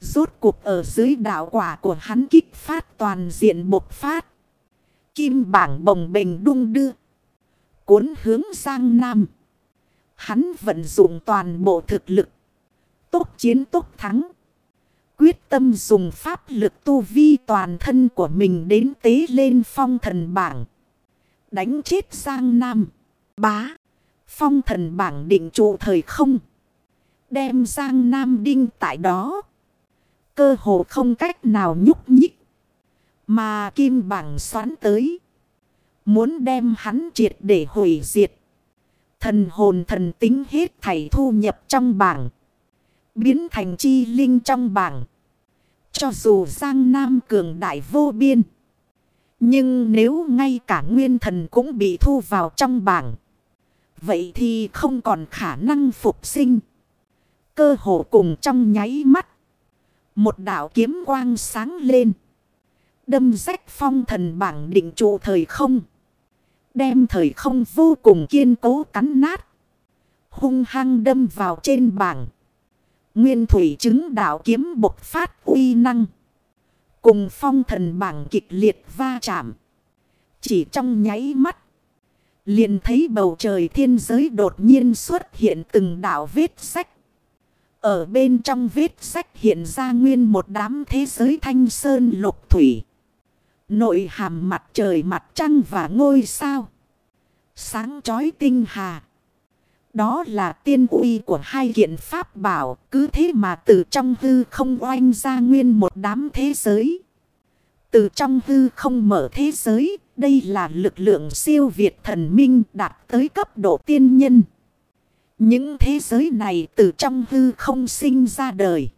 Rốt cuộc ở dưới đạo quả của hắn kích phát toàn diện bộc phát. Kim bảng bồng bềnh đung đưa. Cuốn hướng sang Nam. Hắn vận dụng toàn bộ thực lực. Tốt chiến tốt thắng. Quyết tâm dùng pháp lực tu vi toàn thân của mình đến tế lên phong thần bảng. Đánh chết giang Nam. Bá. Phong thần bảng định trụ thời không. Đem Giang Nam đinh tại đó. Cơ hồ không cách nào nhúc nhích. Mà kim bảng xoắn tới. Muốn đem hắn triệt để hủy diệt. Thần hồn thần tính hết thảy thu nhập trong bảng. Biến thành chi linh trong bảng. Cho dù Giang Nam cường đại vô biên. Nhưng nếu ngay cả nguyên thần cũng bị thu vào trong bảng. Vậy thì không còn khả năng phục sinh. Cơ hồ cùng trong nháy mắt. Một đạo kiếm quang sáng lên. Đâm rách phong thần bảng định trụ thời không. Đem thời không vô cùng kiên cố cắn nát. Hung hăng đâm vào trên bảng. Nguyên thủy chứng đạo kiếm bộc phát uy năng. Cùng phong thần bảng kịch liệt va chạm. Chỉ trong nháy mắt. Liền thấy bầu trời thiên giới đột nhiên xuất hiện từng đảo vết sách. Ở bên trong vết sách hiện ra nguyên một đám thế giới thanh sơn lục thủy. Nội hàm mặt trời mặt trăng và ngôi sao. Sáng chói tinh hà. Đó là tiên uy của hai kiện pháp bảo. Cứ thế mà từ trong hư không oanh ra nguyên một đám thế giới. Từ trong hư không mở thế giới. Đây là lực lượng siêu việt thần minh đạt tới cấp độ tiên nhân. Những thế giới này từ trong hư không sinh ra đời.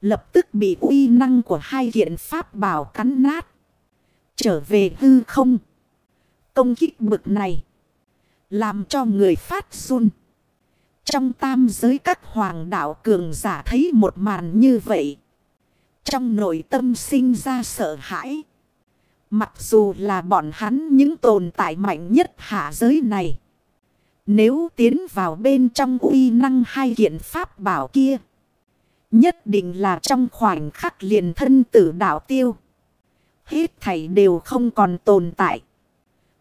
Lập tức bị uy năng của hai kiện pháp bảo cắn nát. Trở về hư không. Công kích bực này. Làm cho người phát run. Trong tam giới các hoàng đạo cường giả thấy một màn như vậy. Trong nội tâm sinh ra sợ hãi. Mặc dù là bọn hắn những tồn tại mạnh nhất hạ giới này. Nếu tiến vào bên trong uy năng hai kiện pháp bảo kia. Nhất định là trong khoảnh khắc liền thân tử đạo tiêu. Hết thảy đều không còn tồn tại.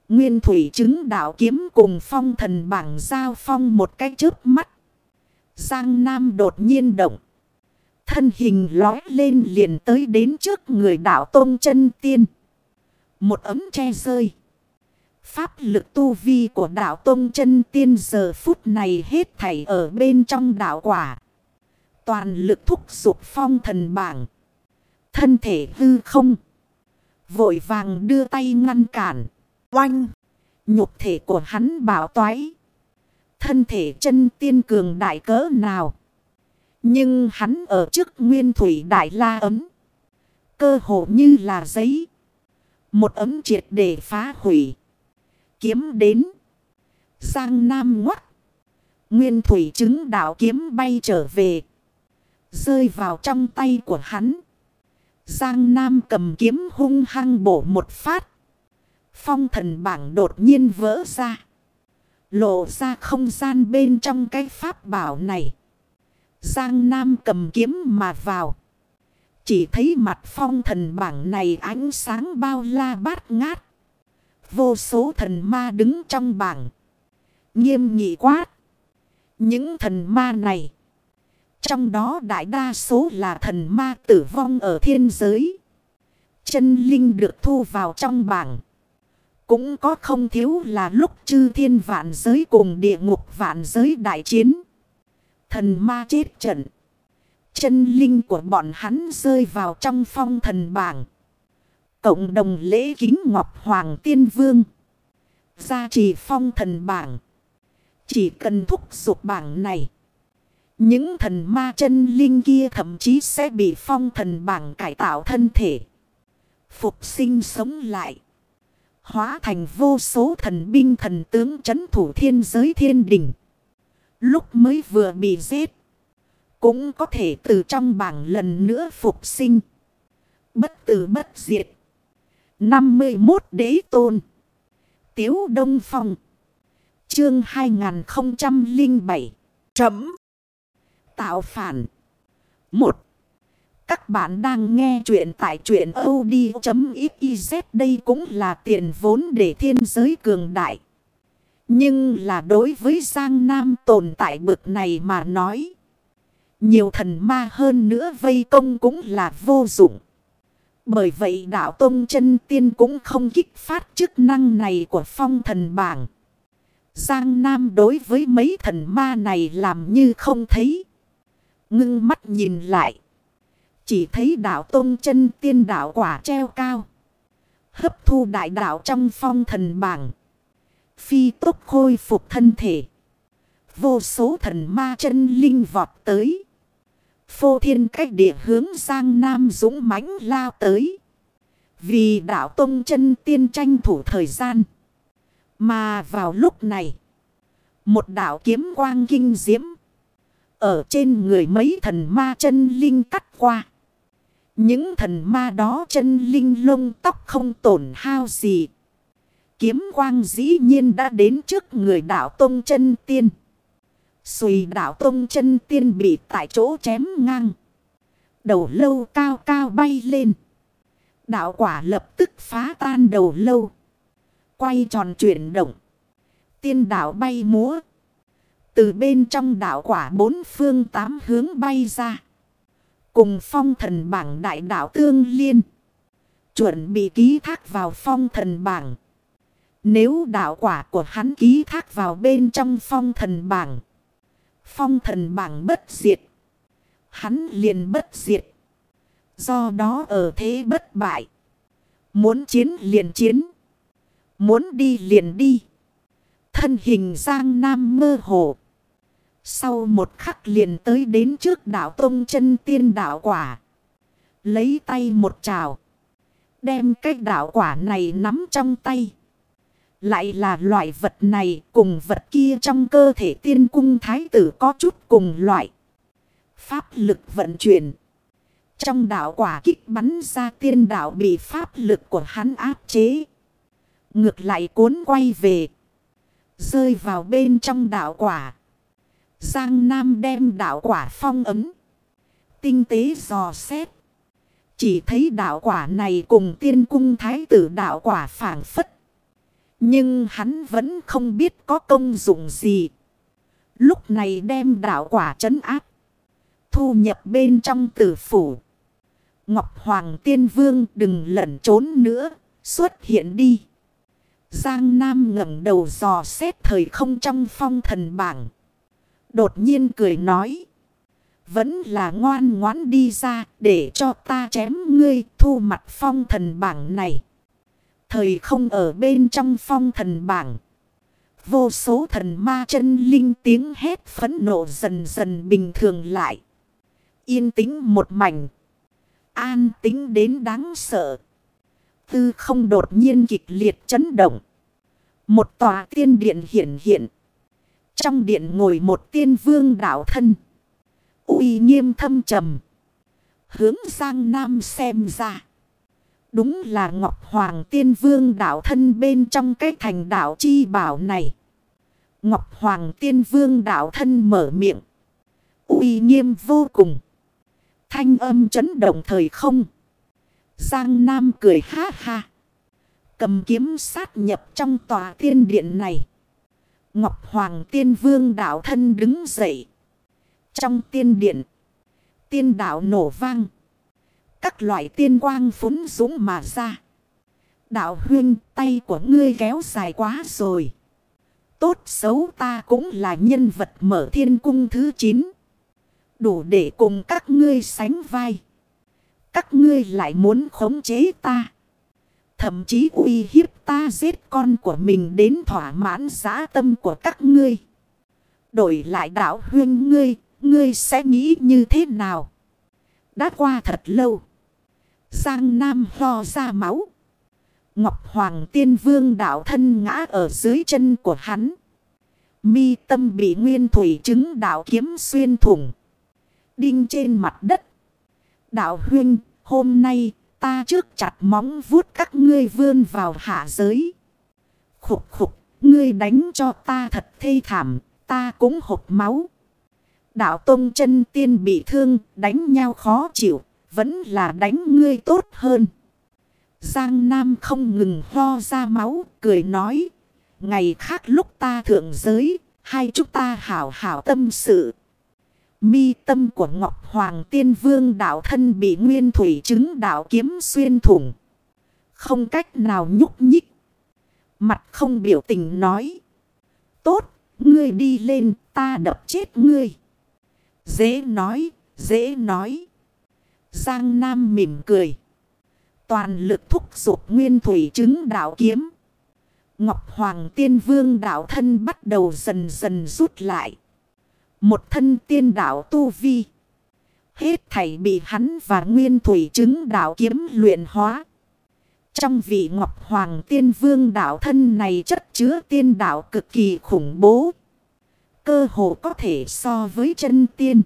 Nguyên thủy chứng đạo kiếm cùng phong thần bảng giao phong một cái chớp mắt. Giang Nam đột nhiên động. Thân hình lói lên liền tới đến trước người đạo tôn chân tiên. Một ấm che rơi. Pháp lực tu vi của đạo tôn chân tiên giờ phút này hết thảy ở bên trong đạo quả. Toàn lực thúc dục phong thần bảng. Thân thể hư không. Vội vàng đưa tay ngăn cản. Oanh. Nhục thể của hắn bảo toái. Thân thể chân tiên cường đại cỡ nào. Nhưng hắn ở trước nguyên thủy đại la ấm. Cơ hồ như là giấy. Một ấm triệt để phá hủy. Kiếm đến. Giang Nam ngoắt. Nguyên thủy chứng đạo kiếm bay trở về. Rơi vào trong tay của hắn. Giang Nam cầm kiếm hung hăng bổ một phát. Phong thần bảng đột nhiên vỡ ra. Lộ ra không gian bên trong cái pháp bảo này. Giang Nam cầm kiếm mà vào. Chỉ thấy mặt phong thần bảng này ánh sáng bao la bát ngát. Vô số thần ma đứng trong bảng. Nghiêm nghị quát. Những thần ma này. Trong đó đại đa số là thần ma tử vong ở thiên giới. Chân linh được thu vào trong bảng. Cũng có không thiếu là lúc chư thiên vạn giới cùng địa ngục vạn giới đại chiến. Thần ma chết trận. Chân linh của bọn hắn rơi vào trong phong thần bảng. Cộng đồng lễ kính ngọc hoàng tiên vương. Gia trì phong thần bảng. Chỉ cần thúc giục bảng này. Những thần ma chân linh kia thậm chí sẽ bị phong thần bảng cải tạo thân thể. Phục sinh sống lại. Hóa thành vô số thần binh thần tướng chấn thủ thiên giới thiên đình. Lúc mới vừa bị giết. Cũng có thể từ trong bảng lần nữa phục sinh. Bất tử bất diệt. 51 đế tôn. Tiếu Đông Phong. Chương 2007. Chấm. Tạo phản. 1. Các bạn đang nghe chuyện tại chuyện od.xyz đây cũng là tiền vốn để thiên giới cường đại. Nhưng là đối với Giang Nam tồn tại bực này mà nói. Nhiều thần ma hơn nữa vây công cũng là vô dụng. Bởi vậy đạo Tông chân Tiên cũng không kích phát chức năng này của phong thần bảng. Giang Nam đối với mấy thần ma này làm như không thấy. Ngưng mắt nhìn lại. Chỉ thấy đạo Tông chân Tiên đạo quả treo cao. Hấp thu đại đạo trong phong thần bảng. Phi tốc khôi phục thân thể. Vô số thần ma chân linh vọt tới. Phô thiên cách địa hướng sang Nam dũng mãnh lao tới. Vì đạo tông chân tiên tranh thủ thời gian. Mà vào lúc này. Một đạo kiếm quang kinh diễm. Ở trên người mấy thần ma chân linh cắt qua. Những thần ma đó chân linh lông tóc không tổn hao gì. Kiếm quang dĩ nhiên đã đến trước người đạo tông chân tiên. Xùy đạo tông chân tiên bị tại chỗ chém ngang. Đầu lâu cao cao bay lên. Đạo quả lập tức phá tan đầu lâu. Quay tròn chuyển động. Tiên đạo bay múa. Từ bên trong đảo quả bốn phương tám hướng bay ra. Cùng phong thần bảng đại đạo tương liên. Chuẩn bị ký thác vào phong thần bảng. Nếu đạo quả của hắn ký thác vào bên trong phong thần bảng. Phong thần bảng bất diệt. Hắn liền bất diệt. Do đó ở thế bất bại. Muốn chiến liền chiến. Muốn đi liền đi. Thân hình Giang Nam mơ hồ. Sau một khắc liền tới đến trước đảo Tông chân tiên đảo quả. Lấy tay một trào. Đem cái đảo quả này nắm trong tay. Lại là loại vật này cùng vật kia trong cơ thể tiên cung thái tử có chút cùng loại. Pháp lực vận chuyển. Trong đảo quả kích bắn ra tiên đảo bị pháp lực của hắn áp chế. Ngược lại cuốn quay về. Rơi vào bên trong đảo quả. Giang Nam đem đảo quả phong ấm. Tinh tế dò xét. Chỉ thấy đảo quả này cùng tiên cung thái tử đảo quả phản phất. Nhưng hắn vẫn không biết có công dụng gì. Lúc này đem đảo quả trấn áp. Thu nhập bên trong tử phủ. Ngọc Hoàng Tiên Vương đừng lẩn trốn nữa. Xuất hiện đi. Giang Nam ngẩng đầu dò xét thời không trong phong thần bảng. Đột nhiên cười nói. Vẫn là ngoan ngoãn đi ra để cho ta chém ngươi, thu mặt phong thần bảng này. Thời không ở bên trong phong thần bảng. Vô số thần ma chân linh tiếng hét phấn nộ dần dần bình thường lại. Yên tĩnh một mảnh. An tĩnh đến đáng sợ. Tư không đột nhiên kịch liệt chấn động. Một tòa tiên điện hiện hiện. Trong điện ngồi một tiên vương đạo thân. uy nghiêm thâm trầm. Hướng sang nam xem ra. Đúng là Ngọc Hoàng tiên vương đạo thân bên trong cái thành đạo chi bảo này. Ngọc Hoàng tiên vương đạo thân mở miệng. uy nghiêm vô cùng. Thanh âm chấn động thời không. Giang Nam cười ha ha. Cầm kiếm sát nhập trong tòa tiên điện này. Ngọc Hoàng tiên vương đạo thân đứng dậy. Trong tiên điện. Tiên đạo nổ vang. Các loại tiên quang phúng dũng mà ra. Đạo huyên tay của ngươi kéo dài quá rồi. Tốt xấu ta cũng là nhân vật mở thiên cung thứ 9. Đủ để cùng các ngươi sánh vai. Các ngươi lại muốn khống chế ta. Thậm chí uy hiếp ta giết con của mình đến thỏa mãn giá tâm của các ngươi. Đổi lại đạo huyên ngươi, ngươi sẽ nghĩ như thế nào? Đã qua thật lâu. Giang Nam ho ra máu. Ngọc Hoàng Tiên Vương đạo thân ngã ở dưới chân của hắn. Mi tâm bị nguyên thủy chứng đạo kiếm xuyên thủng. Đinh trên mặt đất. Đạo huyên, hôm nay ta trước chặt móng vuốt các ngươi vươn vào hạ giới. Khục khục, ngươi đánh cho ta thật thê thảm, ta cũng hộp máu. Đạo Tông chân tiên bị thương, đánh nhau khó chịu, vẫn là đánh ngươi tốt hơn. Giang Nam không ngừng ho ra máu, cười nói. Ngày khác lúc ta thượng giới, hai chúng ta hảo hảo tâm sự. Mi tâm của Ngọc Hoàng Tiên Vương đạo thân bị nguyên thủy chứng đạo kiếm xuyên thủng. Không cách nào nhúc nhích. Mặt không biểu tình nói. Tốt, ngươi đi lên, ta đập chết ngươi. Dễ nói, dễ nói. Giang Nam mỉm cười. Toàn lực thúc giục nguyên thủy chứng đạo kiếm. Ngọc Hoàng Tiên Vương đạo thân bắt đầu dần dần rút lại. Một thân tiên đạo tu vi. Hết thảy bị hắn và nguyên thủy chứng đạo kiếm luyện hóa. Trong vị Ngọc Hoàng Tiên Vương đạo thân này chất chứa tiên đạo cực kỳ khủng bố. Cơ hồ có thể so với chân tiên.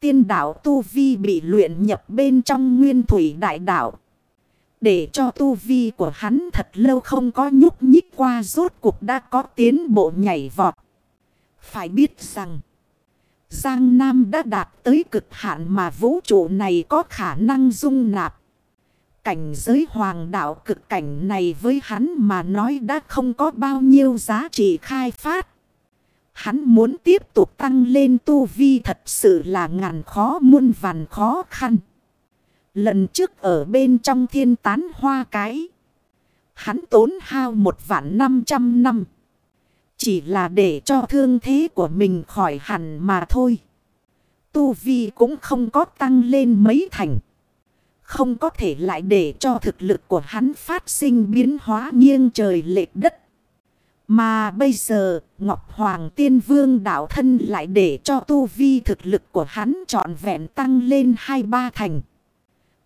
Tiên đạo Tu Vi bị luyện nhập bên trong nguyên thủy đại đạo. Để cho Tu Vi của hắn thật lâu không có nhúc nhích qua rốt cuộc đã có tiến bộ nhảy vọt. Phải biết rằng. Giang Nam đã đạt tới cực hạn mà vũ trụ này có khả năng dung nạp. Cảnh giới hoàng đạo cực cảnh này với hắn mà nói đã không có bao nhiêu giá trị khai phát. Hắn muốn tiếp tục tăng lên tu vi thật sự là ngàn khó muôn vàn khó khăn. Lần trước ở bên trong thiên tán hoa cái. Hắn tốn hao một vạn năm trăm năm. Chỉ là để cho thương thế của mình khỏi hẳn mà thôi. Tu vi cũng không có tăng lên mấy thành. Không có thể lại để cho thực lực của hắn phát sinh biến hóa nghiêng trời lệch đất. Mà bây giờ Ngọc Hoàng Tiên Vương đạo thân lại để cho tu vi thực lực của hắn trọn vẹn tăng lên hai ba thành.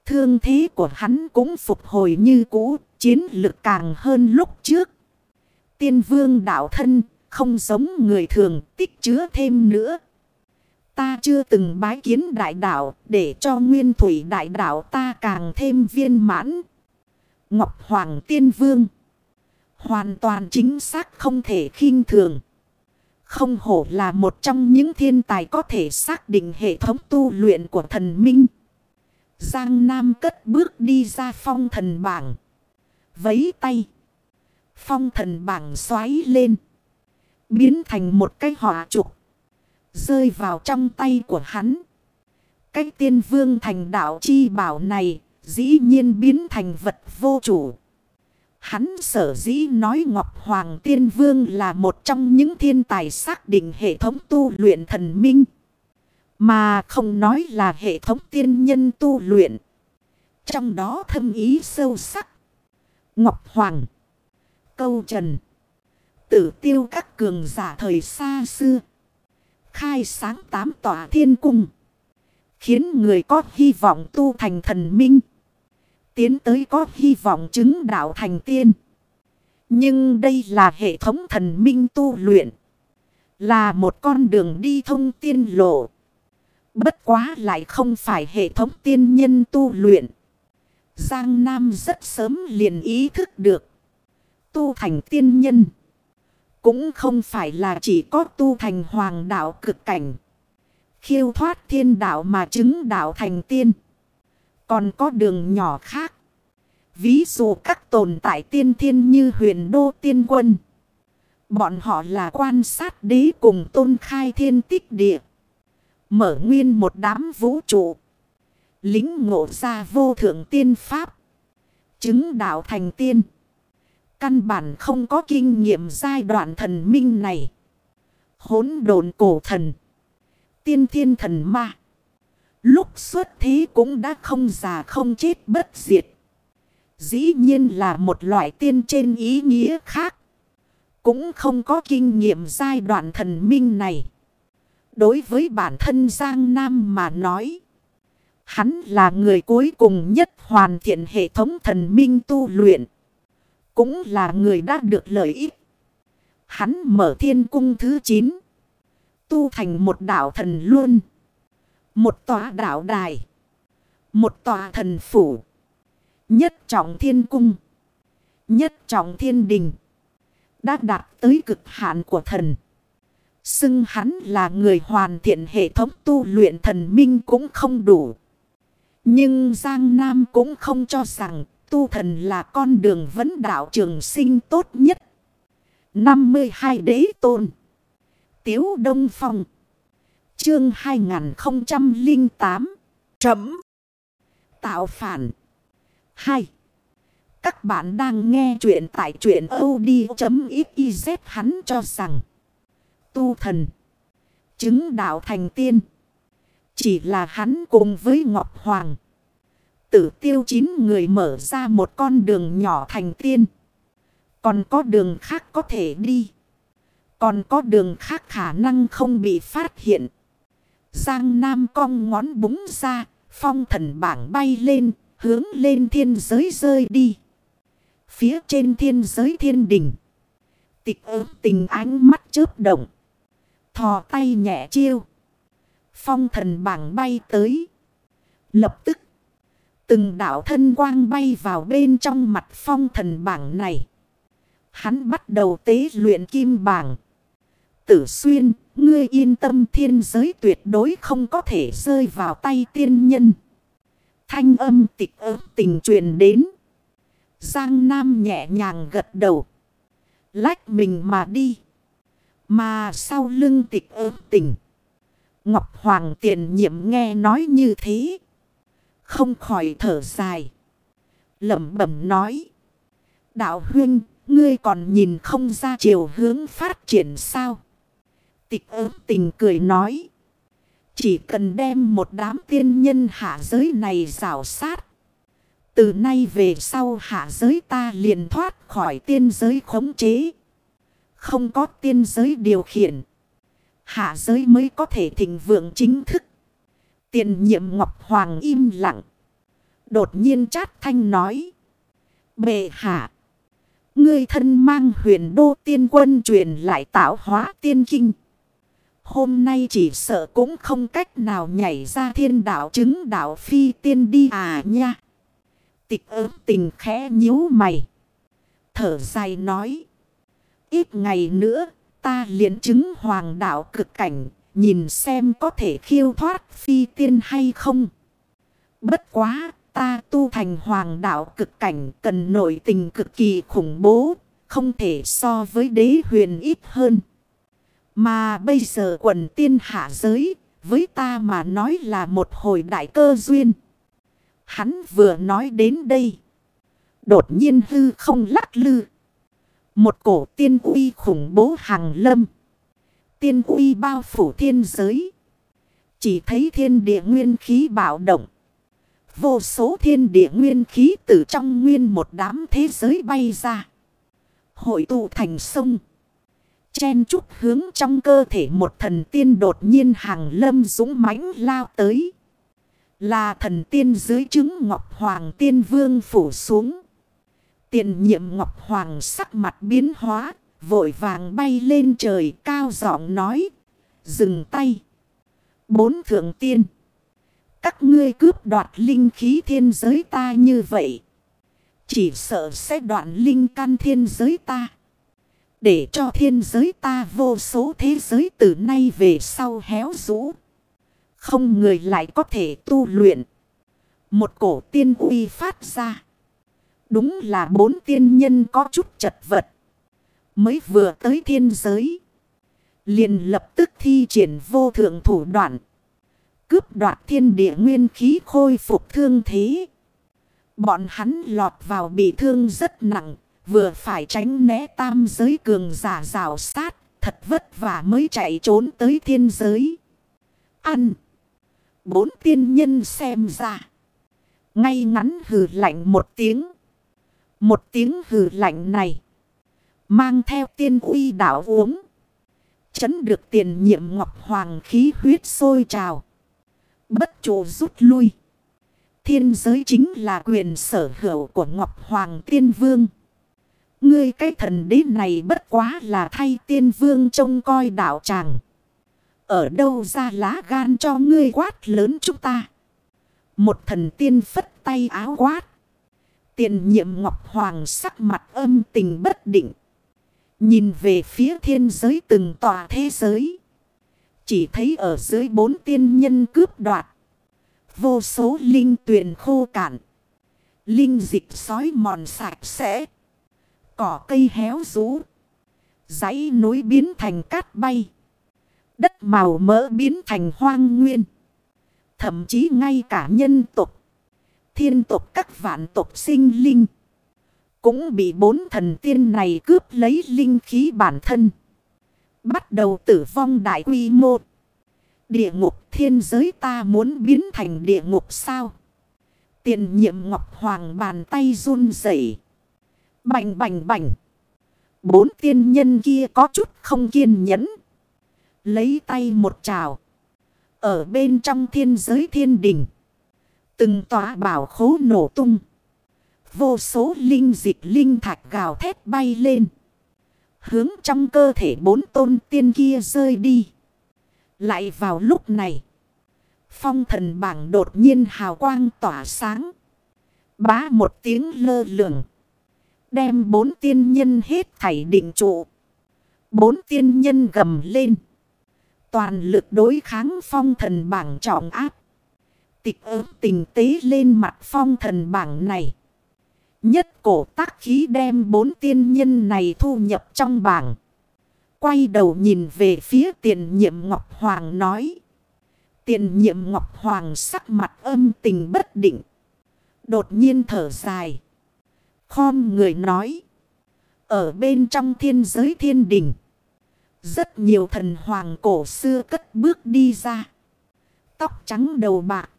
Thương thế của hắn cũng phục hồi như cũ, chiến lực càng hơn lúc trước. Tiên Vương đạo thân, không giống người thường, tích chứa thêm nữa. Ta chưa từng bái kiến đại đạo, để cho nguyên thủy đại đạo ta càng thêm viên mãn. Ngọc Hoàng Tiên Vương, Hoàn toàn chính xác không thể khinh thường. Không hổ là một trong những thiên tài có thể xác định hệ thống tu luyện của thần minh. Giang Nam cất bước đi ra phong thần bảng. Vấy tay. Phong thần bảng xoáy lên. Biến thành một cái hỏa trục. Rơi vào trong tay của hắn. Cái tiên vương thành đạo chi bảo này dĩ nhiên biến thành vật vô chủ. Hắn sở dĩ nói Ngọc Hoàng Tiên Vương là một trong những thiên tài xác định hệ thống tu luyện thần minh. Mà không nói là hệ thống tiên nhân tu luyện. Trong đó thâm ý sâu sắc. Ngọc Hoàng. Câu Trần. Tử tiêu các cường giả thời xa xưa. Khai sáng tám tỏa thiên cung. Khiến người có hy vọng tu thành thần minh. Tiến tới có hy vọng chứng đạo thành tiên. Nhưng đây là hệ thống thần minh tu luyện. Là một con đường đi thông tiên lộ. Bất quá lại không phải hệ thống tiên nhân tu luyện. Giang Nam rất sớm liền ý thức được. Tu thành tiên nhân. Cũng không phải là chỉ có tu thành hoàng đạo cực cảnh. Khiêu thoát thiên đạo mà chứng đạo thành tiên. Còn có đường nhỏ khác. Ví dụ các tồn tại tiên thiên như huyền đô tiên quân. Bọn họ là quan sát đế cùng tôn khai thiên tích địa. Mở nguyên một đám vũ trụ. Lính ngộ ra vô thượng tiên pháp. Chứng đạo thành tiên. Căn bản không có kinh nghiệm giai đoạn thần minh này. Hốn đồn cổ thần. Tiên thiên thần ma. Lúc xuất thế cũng đã không già không chết bất diệt. Dĩ nhiên là một loại tiên trên ý nghĩa khác. Cũng không có kinh nghiệm giai đoạn thần minh này. Đối với bản thân Giang Nam mà nói. Hắn là người cuối cùng nhất hoàn thiện hệ thống thần minh tu luyện. Cũng là người đã được lợi ích. Hắn mở thiên cung thứ 9. Tu thành một đảo thần luôn. Một tòa đảo đài. Một tòa thần phủ. Nhất trọng thiên cung. Nhất trọng thiên đình. Đã đạt tới cực hạn của thần. Xưng hắn là người hoàn thiện hệ thống tu luyện thần minh cũng không đủ. Nhưng Giang Nam cũng không cho rằng tu thần là con đường vấn đạo trường sinh tốt nhất. 52 đế tôn. Tiếu Đông Phong. Chương 2008. Trấm. Tạo phản. 2. Các bạn đang nghe chuyện tại chuyện od.xyz hắn cho rằng. Tu thần. Chứng đạo thành tiên. Chỉ là hắn cùng với Ngọc Hoàng. Tử tiêu chín người mở ra một con đường nhỏ thành tiên. Còn có đường khác có thể đi. Còn có đường khác khả năng không bị phát hiện. Giang Nam cong ngón búng ra, phong thần bảng bay lên, hướng lên thiên giới rơi đi. Phía trên thiên giới thiên đỉnh, Tịch ớt tình ánh mắt chớp động. Thò tay nhẹ chiêu. Phong thần bảng bay tới. Lập tức. Từng đảo thân quang bay vào bên trong mặt phong thần bảng này. Hắn bắt đầu tế luyện kim bảng. Tử xuyên, ngươi yên tâm thiên giới tuyệt đối không có thể rơi vào tay tiên nhân. Thanh âm tịch ớt tình truyền đến. Giang Nam nhẹ nhàng gật đầu. Lách mình mà đi. Mà sau lưng tịch ớt tình. Ngọc Hoàng tiền nhiệm nghe nói như thế. Không khỏi thở dài. Lẩm bẩm nói. Đạo huynh, ngươi còn nhìn không ra chiều hướng phát triển sao? Tịch ớt tình cười nói. Chỉ cần đem một đám tiên nhân hạ giới này rào sát. Từ nay về sau hạ giới ta liền thoát khỏi tiên giới khống chế. Không có tiên giới điều khiển. Hạ giới mới có thể thịnh vượng chính thức. Tiền nhiệm Ngọc Hoàng im lặng. Đột nhiên chát thanh nói. Bệ hạ. Ngươi thân mang huyền đô tiên quân truyền lại tạo hóa tiên kinh. Hôm nay chỉ sợ cũng không cách nào nhảy ra thiên đạo chứng đạo phi tiên đi à nha. Tịch ớm tình khẽ nhíu mày. Thở dài nói. Ít ngày nữa, ta liền chứng hoàng đạo cực cảnh. Nhìn xem có thể khiêu thoát phi tiên hay không. Bất quá ta tu thành hoàng đạo cực cảnh cần nội tình cực kỳ khủng bố. Không thể so với đế huyền ít hơn. Mà bây giờ quần tiên hạ giới, với ta mà nói là một hồi đại cơ duyên. Hắn vừa nói đến đây. Đột nhiên hư không lắc lư. Một cổ tiên uy khủng bố hàng lâm. Tiên uy bao phủ thiên giới. Chỉ thấy thiên địa nguyên khí bạo động. Vô số thiên địa nguyên khí từ trong nguyên một đám thế giới bay ra. Hội tụ thành sông. Chen chút hướng trong cơ thể một thần tiên đột nhiên hàng lâm dũng mãnh lao tới. Là thần tiên dưới trứng Ngọc Hoàng tiên vương phủ xuống. Tiền nhiệm Ngọc Hoàng sắc mặt biến hóa, vội vàng bay lên trời, cao giọng nói. Dừng tay. Bốn thượng tiên. Các ngươi cướp đoạt linh khí thiên giới ta như vậy. Chỉ sợ sẽ đoạn linh căn thiên giới ta. Để cho thiên giới ta vô số thế giới từ nay về sau héo rũ. Không người lại có thể tu luyện. Một cổ tiên uy phát ra. Đúng là bốn tiên nhân có chút chật vật. Mới vừa tới thiên giới. Liền lập tức thi triển vô thượng thủ đoạn. Cướp đoạt thiên địa nguyên khí khôi phục thương thế. Bọn hắn lọt vào bị thương rất nặng. Vừa phải tránh né tam giới cường giả rào sát. Thật vất vả mới chạy trốn tới thiên giới. Ăn. Bốn tiên nhân xem ra. Ngay ngắn hừ lạnh một tiếng. Một tiếng hừ lạnh này. Mang theo tiên uy đảo uống. Chấn được tiền nhiệm ngọc hoàng khí huyết sôi trào. Bất chủ rút lui. Thiên giới chính là quyền sở hữu của Ngọc Hoàng Tiên Vương. Ngươi cái thần đế này bất quá là thay Tiên Vương trông coi đạo tràng. Ở đâu ra lá gan cho ngươi quát lớn chúng ta. Một thần tiên phất tay áo quát. Tiền nhiệm Ngọc Hoàng sắc mặt âm tình bất định. Nhìn về phía thiên giới từng tòa thế giới. Chỉ thấy ở dưới bốn tiên nhân cướp đoạt. Vô số linh tuyền khô cạn. Linh dịch sói mòn sạch sẽ. Cỏ cây héo rú. dãy núi biến thành cát bay. Đất màu mỡ biến thành hoang nguyên. Thậm chí ngay cả nhân tục. Thiên tục các vạn tục sinh linh. Cũng bị bốn thần tiên này cướp lấy linh khí bản thân. Bắt đầu tử vong đại quy mô. Địa ngục thiên giới ta muốn biến thành địa ngục sao? Tiền nhiệm Ngọc Hoàng bàn tay run rẩy Bành bành bành. Bốn tiên nhân kia có chút không kiên nhẫn. Lấy tay một trào. Ở bên trong thiên giới thiên đình. Từng tòa bảo khố nổ tung. Vô số linh dịch linh thạch gào thét bay lên. Hướng trong cơ thể bốn tôn tiên kia rơi đi. Lại vào lúc này. Phong thần bảng đột nhiên hào quang tỏa sáng. Bá một tiếng lơ lửng. Đem bốn tiên nhân hết thảy định trụ. Bốn tiên nhân gầm lên. Toàn lực đối kháng phong thần bảng trọng áp. Tịch ớt tình tế lên mặt phong thần bảng này. Nhất cổ tác khí đem bốn tiên nhân này thu nhập trong bảng. quay đầu nhìn về phía tiền nhiệm Ngọc Hoàng nói. Tiền nhiệm Ngọc Hoàng sắc mặt âm tình bất định. Đột nhiên thở dài. Khom người nói. Ở bên trong thiên giới thiên đình. Rất nhiều thần hoàng cổ xưa cất bước đi ra. Tóc trắng đầu bạc.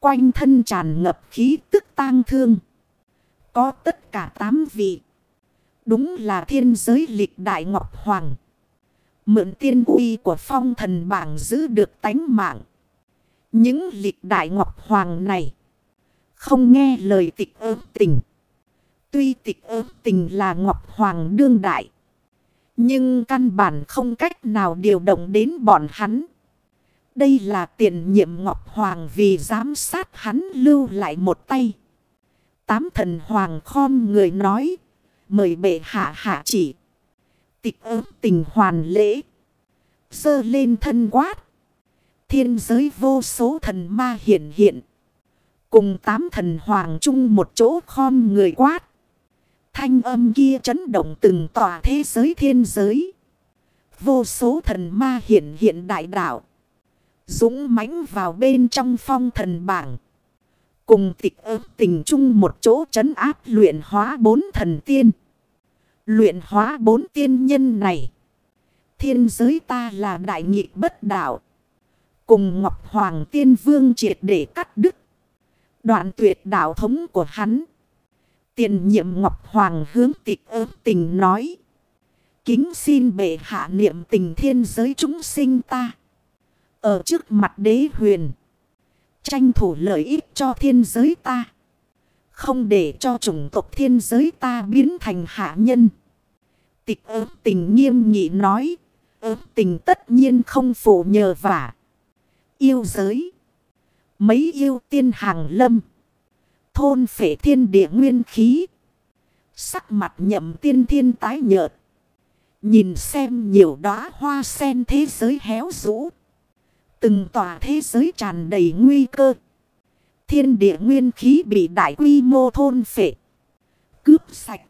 Quanh thân tràn ngập khí tức tang thương. Có tất cả tám vị. Đúng là thiên giới lịch đại ngọc hoàng. Mượn tiên uy của phong thần bảng giữ được tánh mạng. Những lịch đại ngọc hoàng này. Không nghe lời tịch ớt tình. Tuy tịch ớt tình là ngọc hoàng đương đại. Nhưng căn bản không cách nào điều động đến bọn hắn. Đây là tiền nhiệm Ngọc Hoàng vì giám sát hắn lưu lại một tay. Tám thần Hoàng khom người nói. Mời bệ hạ hạ chỉ. Tịch ớm tình hoàn lễ. Sơ lên thân quát. Thiên giới vô số thần ma hiện hiện. Cùng tám thần Hoàng chung một chỗ khom người quát. Thanh âm kia chấn động từng tòa thế giới thiên giới. Vô số thần ma hiện hiện đại đạo. Dũng mãnh vào bên trong phong thần bảng. Cùng tịch ớt tình chung một chỗ chấn áp luyện hóa bốn thần tiên. Luyện hóa bốn tiên nhân này. Thiên giới ta là đại nghị bất đạo. Cùng Ngọc Hoàng Tiên Vương triệt để cắt đứt. Đoạn tuyệt đạo thống của hắn. Tiền nhiệm Ngọc Hoàng hướng tịch ớt tình nói. Kính xin bệ hạ niệm tình thiên giới chúng sinh ta. Ở trước mặt đế huyền. Tranh thủ lợi ích cho thiên giới ta. Không để cho chủng tộc thiên giới ta biến thành hạ nhân. Tịch ớt tình nghiêm nghị nói. ớt tình tất nhiên không phụ nhờ vả. Yêu giới. Mấy yêu tiên hàng lâm. Thôn phể thiên địa nguyên khí. Sắc mặt nhậm tiên thiên tái nhợt. Nhìn xem nhiều đóa hoa sen thế giới héo rũ. Từng tòa thế giới tràn đầy nguy cơ. Thiên địa nguyên khí bị đại quy mô thôn phệ. Cướp sạch.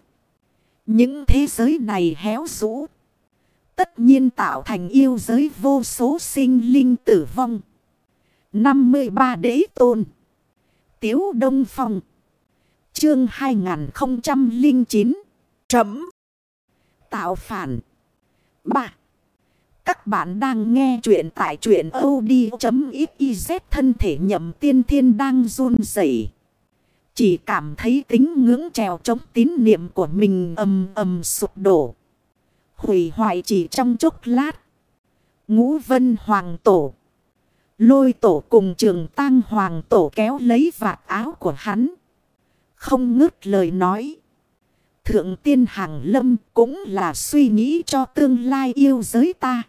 Những thế giới này héo rũ. Tất nhiên tạo thành yêu giới vô số sinh linh tử vong. 53 đế tôn. Tiếu Đông Phong. Chương 2009. Trấm. Tạo phản. 3. Các bạn đang nghe chuyện tại chuyện od.xyz thân thể nhậm tiên thiên đang run rẩy Chỉ cảm thấy tính ngưỡng trèo chống tín niệm của mình ầm ầm sụp đổ. Hủy hoại chỉ trong chốc lát. Ngũ vân hoàng tổ. Lôi tổ cùng trường tang hoàng tổ kéo lấy vạt áo của hắn. Không ngớt lời nói. Thượng tiên hàng lâm cũng là suy nghĩ cho tương lai yêu giới ta.